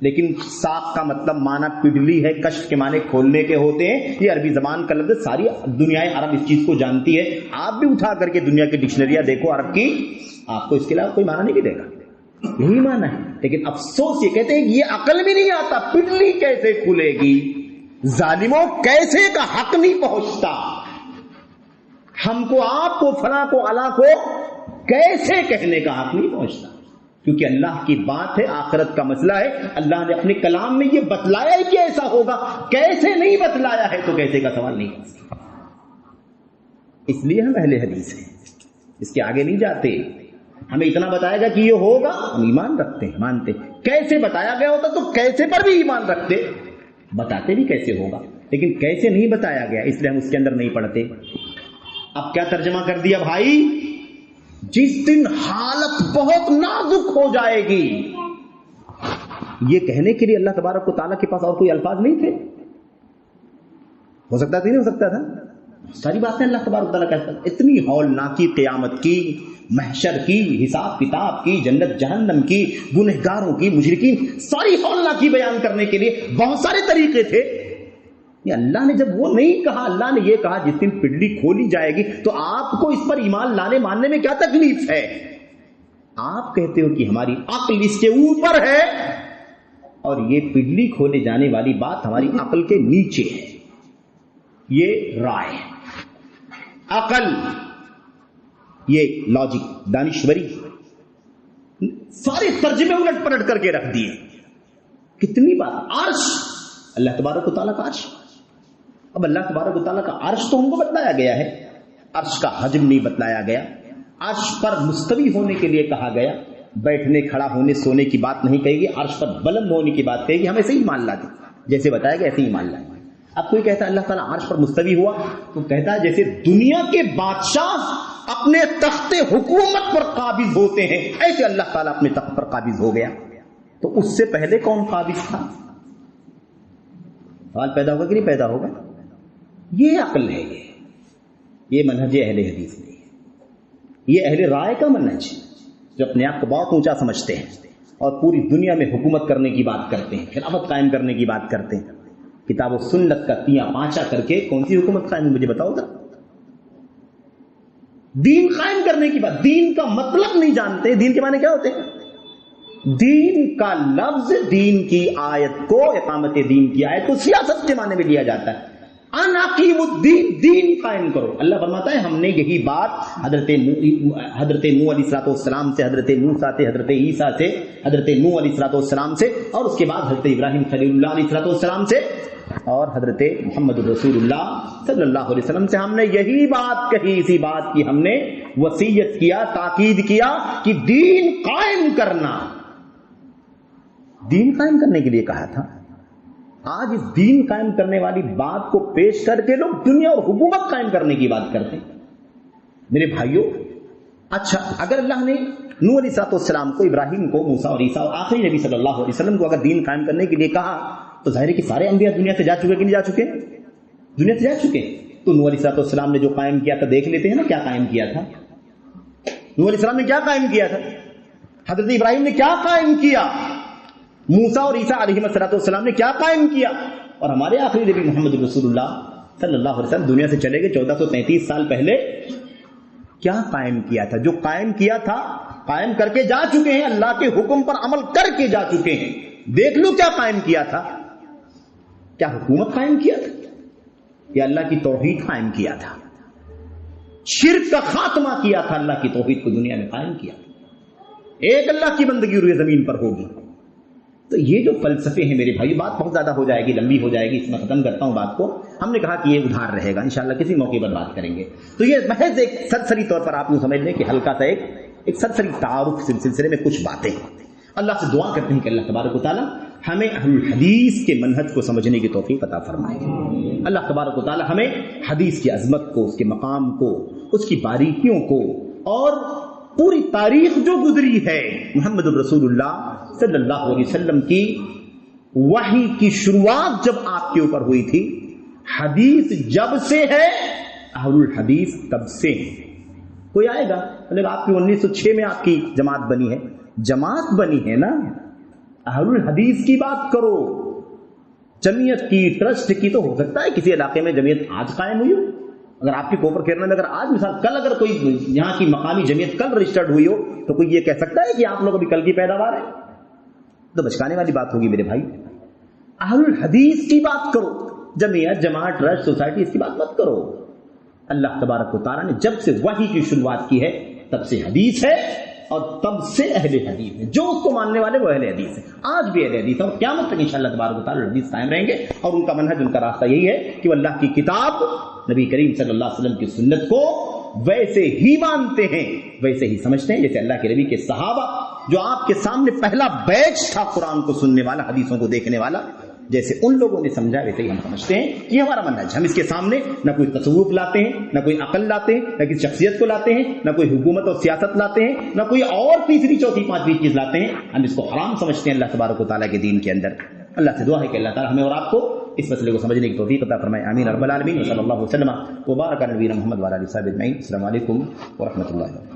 لیکن ساخ کا مطلب مانا پڈلی ہے کش کے معنی کھولنے کے ہوتے ہیں۔ یہ عربی زبان کا لفظ ساری دنیا عرب اس چیز کو جانتی ہے۔ آپ بھی اٹھا کر کے دنیا کی ڈکشنریاں دیکھو عرب کی، آپ کو اس کے علاوہ کوئی معنی نہیں دے گا۔ یہی معنی ہے۔ لیکن افسوس یہ کہتے ہیں کہ یہ عقل بھی نہیں آتا پڈلی کیسے کھلے گی؟ ظالموں کیسے کا حق نہیں پہنچتا؟ ہم کو آپ کو، فلاں کو اللہ کو کیسے کہنے کا حق نہیں پہنچتا؟ کیونکہ اللہ کی بات ہے، آخرت کا مسئلہ ہے۔ اللہ نے اپنے کلام میں یہ بتلایا ہے کہ ایسا ہوگا۔ کیسے نہیں بتلایا ہے تو کیسے کا سوال نہیں اس لیے ہم اہل حدیث ہیں۔ اس کے آگے نہیں جاتے۔ ہمیں اتنا بتایا گیا کہ یہ ہوگا۔ ہم ایمان رکھتے ہیں، مانتے کیسے بتایا گیا ہوتا تو کیسے پر بھی ایمان رکھتے؟ بتاتے بھی کیسے ہوگا؟ لیکن کیسے نہیں بتایا گیا، اس لیے ہم اس کے اندر نہیں پڑھتے۔ اب کیا ترجمہ کر دیا بھائی؟ جس دن حالت بہت نازک ہو جائے گی۔ یہ کہنے کے لیے اللہ تبارک کو تعالیٰ کے پاس اور کوئی الفاظ نہیں تھے؟ ہو سکتا تھا، نہیں ہو سکتا تھا؟ ساری باتیں اللہ تبارک تعالیٰ کہتا ہے، اتنی ہولناکی قیامت کی، محشر کی، حساب کتاب کی، جنت جہنم کی، گنہگاروں کی مشرقین ساری ہولناکی بیان کرنے کے لیے بہت سارے طریقے تھے۔ یہ اللہ نے جب وہ نہیں کہا، اللہ نے یہ کہا، جس دن پڈلی کھولی جائے گی تو آپ کو اس پر ایمان لانے، ماننے میں کیا تکلیف ہے؟ آپ کہتے ہو کہ ہماری عقل اس کے اوپر ہے۔ اور یہ پڈلی کھولے جانے والی بات ہماری عقل کے نیچے ہے۔ یہ رائے ہے۔ عقل. یہ لاجک دانشوری سارے ترجمے الٹ پلٹ کر کے رکھ دیے. کتنی بات، عرش. اللہ تبارک و تعالیٰ کا عرش. اب اللہ تبارک و تعالیٰ کا عرش تو ہم کو بتلایا گیا ہے. عرش کا حجم نہیں بتلایا گیا. عرش پر مستوی ہونے کے لیے کہا گیا. بیٹھنے، کھڑا ہونے، سونے کی بات نہیں کہے گی عرش پر بلند ہونے کی بات کہے گی ہم ایسے ہی مان لا دیں جیسے بتایا گیا، ایسے ہی مان لائیں اب کوئی کہتا ہے اللہ تعالیٰ عرش پر مستوی ہوا تو کہتا ہے جیسے دنیا کے بادشاہ اپنے تخت حکومت پر قابض ہوتے ہیں، ایسے اللہ تعالیٰ اپنے تخت پر قابض ہو گیا۔ تو اس سے پہلے کون قابض تھا؟ سوال پیدا ہوگا کہ نہیں پیدا ہوگا؟ یہ عقل ہے یہ۔ یہ منہج اہل حدیث نہیں یہ اہل رائے کا منہج جو اپنے آپ کو بہت اونچا سمجھتے ہیں اور پوری دنیا میں حکومت کرنے کی بات کرتے ہیں، خلافت قائم کرنے کی بات کرتے ہیں۔ کتاب و سنت کا تیا پانچا کر کے کون سی حکومت قائم مجھے بتاؤ گا دین قائم کرنے کی بات، دین کا مطلب نہیں جانتے، دین کے معنی کیا ہوتے ہیں؟ دین کا لفظ، دین کی آیت کو، اقامت دین کی آیت کو سیاست کے معنی میں لیا جاتا ہے۔ انعقیم الدین، دین قائم کرو۔ اللہ فرماتا ہے، ہم نے یہی بات حضرت مو حضرت نو علیہ السلاط والسلام سے، حضرت نو سے، حضرت عیسیٰ سے، حضرت نو علیہ السلاط والسلام سے، اور اس کے بعد حضرت ابراہیم خلی اللہ علیہ السلاط والسلام سے، اور حضرت محمد رسول اللہ صلی اللہ علیہ وسلم سے ہم نے یہی بات کہی۔ اسی بات کی ہم نے وسیعت کیا، تاکید کیا کہ دین قائم کرنا۔ دین قائم کرنے کے لیے کہا تھا۔ آج اس دین قائم کرنے والی بات کو پیش کر کے لوگ دنیا اور حکومت قائم کرنے کی بات کرتے ہیں۔ میرے بھائیوں اچھا اگر اللہ نے نور علیہ صاحب السلام کو، ابراہیم کو موسا اور عیسیٰ اور آخری نبی صلی اللہ علیہ وسلم کو اگر دین قائم کرنے کے لیے کہا، تو ظاہر ہے کہ سارے انبیاء دنیا سے جا چکے کہ نہیں جا چکے؟ دنیا سے جا چکے۔ تو نور علیہ صاحب السلام نے جو قائم کیا تھا، دیکھ لیتے ہیں نا کیا قائم کیا تھا۔ نور علیہ السلام نے کیا قائم کیا تھا؟ حضرت ابراہیم نے کیا قائم کیا؟ موسا اور عیسیٰ علیہ صلاحت والسلام نے کیا قائم کیا؟ اور ہمارے آخری نبی محمد رسول اللہ صلی اللہ علیہ وسلم دنیا سے چلے گئے چودہ سو تینتیس سال پہلے۔ کیا قائم کیا تھا؟ جو قائم کیا تھا، قائم کر کے جا چکے ہیں، اللہ کے حکم پر عمل کر کے جا چکے ہیں۔ دیکھ لو کیا قائم کیا تھا۔ کیا حکومت قائم کیا تھا؟ یا اللہ کی توحید قائم کیا تھا؟ شرک کا خاتمہ کیا تھا، اللہ کی توحید کو دنیا میں قائم کیا ایک اللہ کی بندگی روئے زمین پر ہوگی۔ تو یہ جو فلسفے ہیں میرے بھائی بات بہت زیادہ ہو جائے گی، لمبی ہو جائے گی، اس میں ختم کرتا ہوں بات کو۔ ہم نے کہا کہ یہ ادھار رہے گا، انشاءاللہ کسی موقع پر بات کریں گے۔ تو یہ محض ایک سرسری طور پر آپ یوں سمجھ لیں کہ ہلکا سا ایک ایک سرسری تعارف سلسلے میں کچھ باتیں اللہ سے دعا کرتے ہیں کہ اللہ تبارک و تعالیٰ ہمیں حدیث کے منہج کو سمجھنے کی توفیق عطا فرمائے۔ اللہ تبارک و تعالیٰ ہمیں حدیث کی عظمت کو، اس کے مقام کو، اس کی باریکیوں کو اور پوری تاریخ جو گزری ہے محمد الرسول اللہ صلی اللہ علیہ وسلم کی وحی کی شروعات جب آپ کے اوپر ہوئی تھی، حدیث جب سے ہے، اہل الحدیث تب سے کوئی آئے گا؟ مطلب آپ کی انیس سو چھ میں آپ کی جماعت بنی ہے۔ جماعت بنی ہے نا؟ اہل الحدیث کی بات کرو۔ جمعیت کی ٹرسٹ کی تو ہو سکتا ہے، کسی علاقے میں جمعیت آج قائم ہوئی ہو۔ اگر آپ کی کوپر کھیرنے میں اگر آج مثال کل اگر کوئی یہاں کی مقامی جمعیت کل رجسٹرڈ ہوئی ہو تو کوئی یہ کہہ سکتا ہے کہ آپ لوگ ابھی کل کی پیداوار ہے تو بچکانے والی بات ہوگی میرے بھائی۔ اہل الحدیث کی بات کرو۔ جمعیت، جماعت، ٹرسٹ، سوسائٹی، اس کی بات مت کرو۔ اللہ تبارک و تعالیٰ نے جب سے وہی کی شروعات کی ہے، تب سے حدیث ہے اور تب سے اہل حدیث ہے۔ جو اس کو ماننے والے وہ اہل حدیث ہے آج بھی اہل حدیث ہے اور قیامت تک انشاءاللہ تبارک و تعالیٰ حدیث قائم رہیں گے اور ان کا منہج، ان کا راستہ یہی ہے کہ وہ اللہ کی کتاب نبی کریم صلی اللہ علیہ وسلم کی سنت کو ویسے ہی مانتے ہیں، ویسے ہی سمجھتے ہیں، جیسے اللہ کے نبی کے صحابہ، جو آپ کے سامنے پہلا بیچ تھا قرآن کو سننے والا، حدیثوں کو دیکھنے والا، جیسے ان لوگوں نے سمجھا، ویسے ہی ہم سمجھتے ہیں۔ یہ ہمارا منہج ہم اس کے سامنے نہ کوئی تصوف لاتے ہیں، نہ کوئی عقل لاتے ہیں، نہ کسی شخصیت کو لاتے ہیں، نہ کوئی حکومت اور سیاست لاتے ہیں، نہ کوئی اور تیسری، چوتھی، پانچویں چیز لاتے ہیں۔ ہم اس کو حرام سمجھتے ہیں اللہ تبارک و تعالیٰ کے دین کے اندر۔ اللہ سے دعا ہے کہ اللہ تعالیٰ ہمیں اور آپ کو اس مسئلے کو سمجھنے کی توفیق عطا فرمائے. امین رب العالمین. صلی اللہ علیہ وسلم. وبارک نبینا محمد والا علیہ صاحب السلام علیکم ورحمۃ اللہ وبرکاتہ.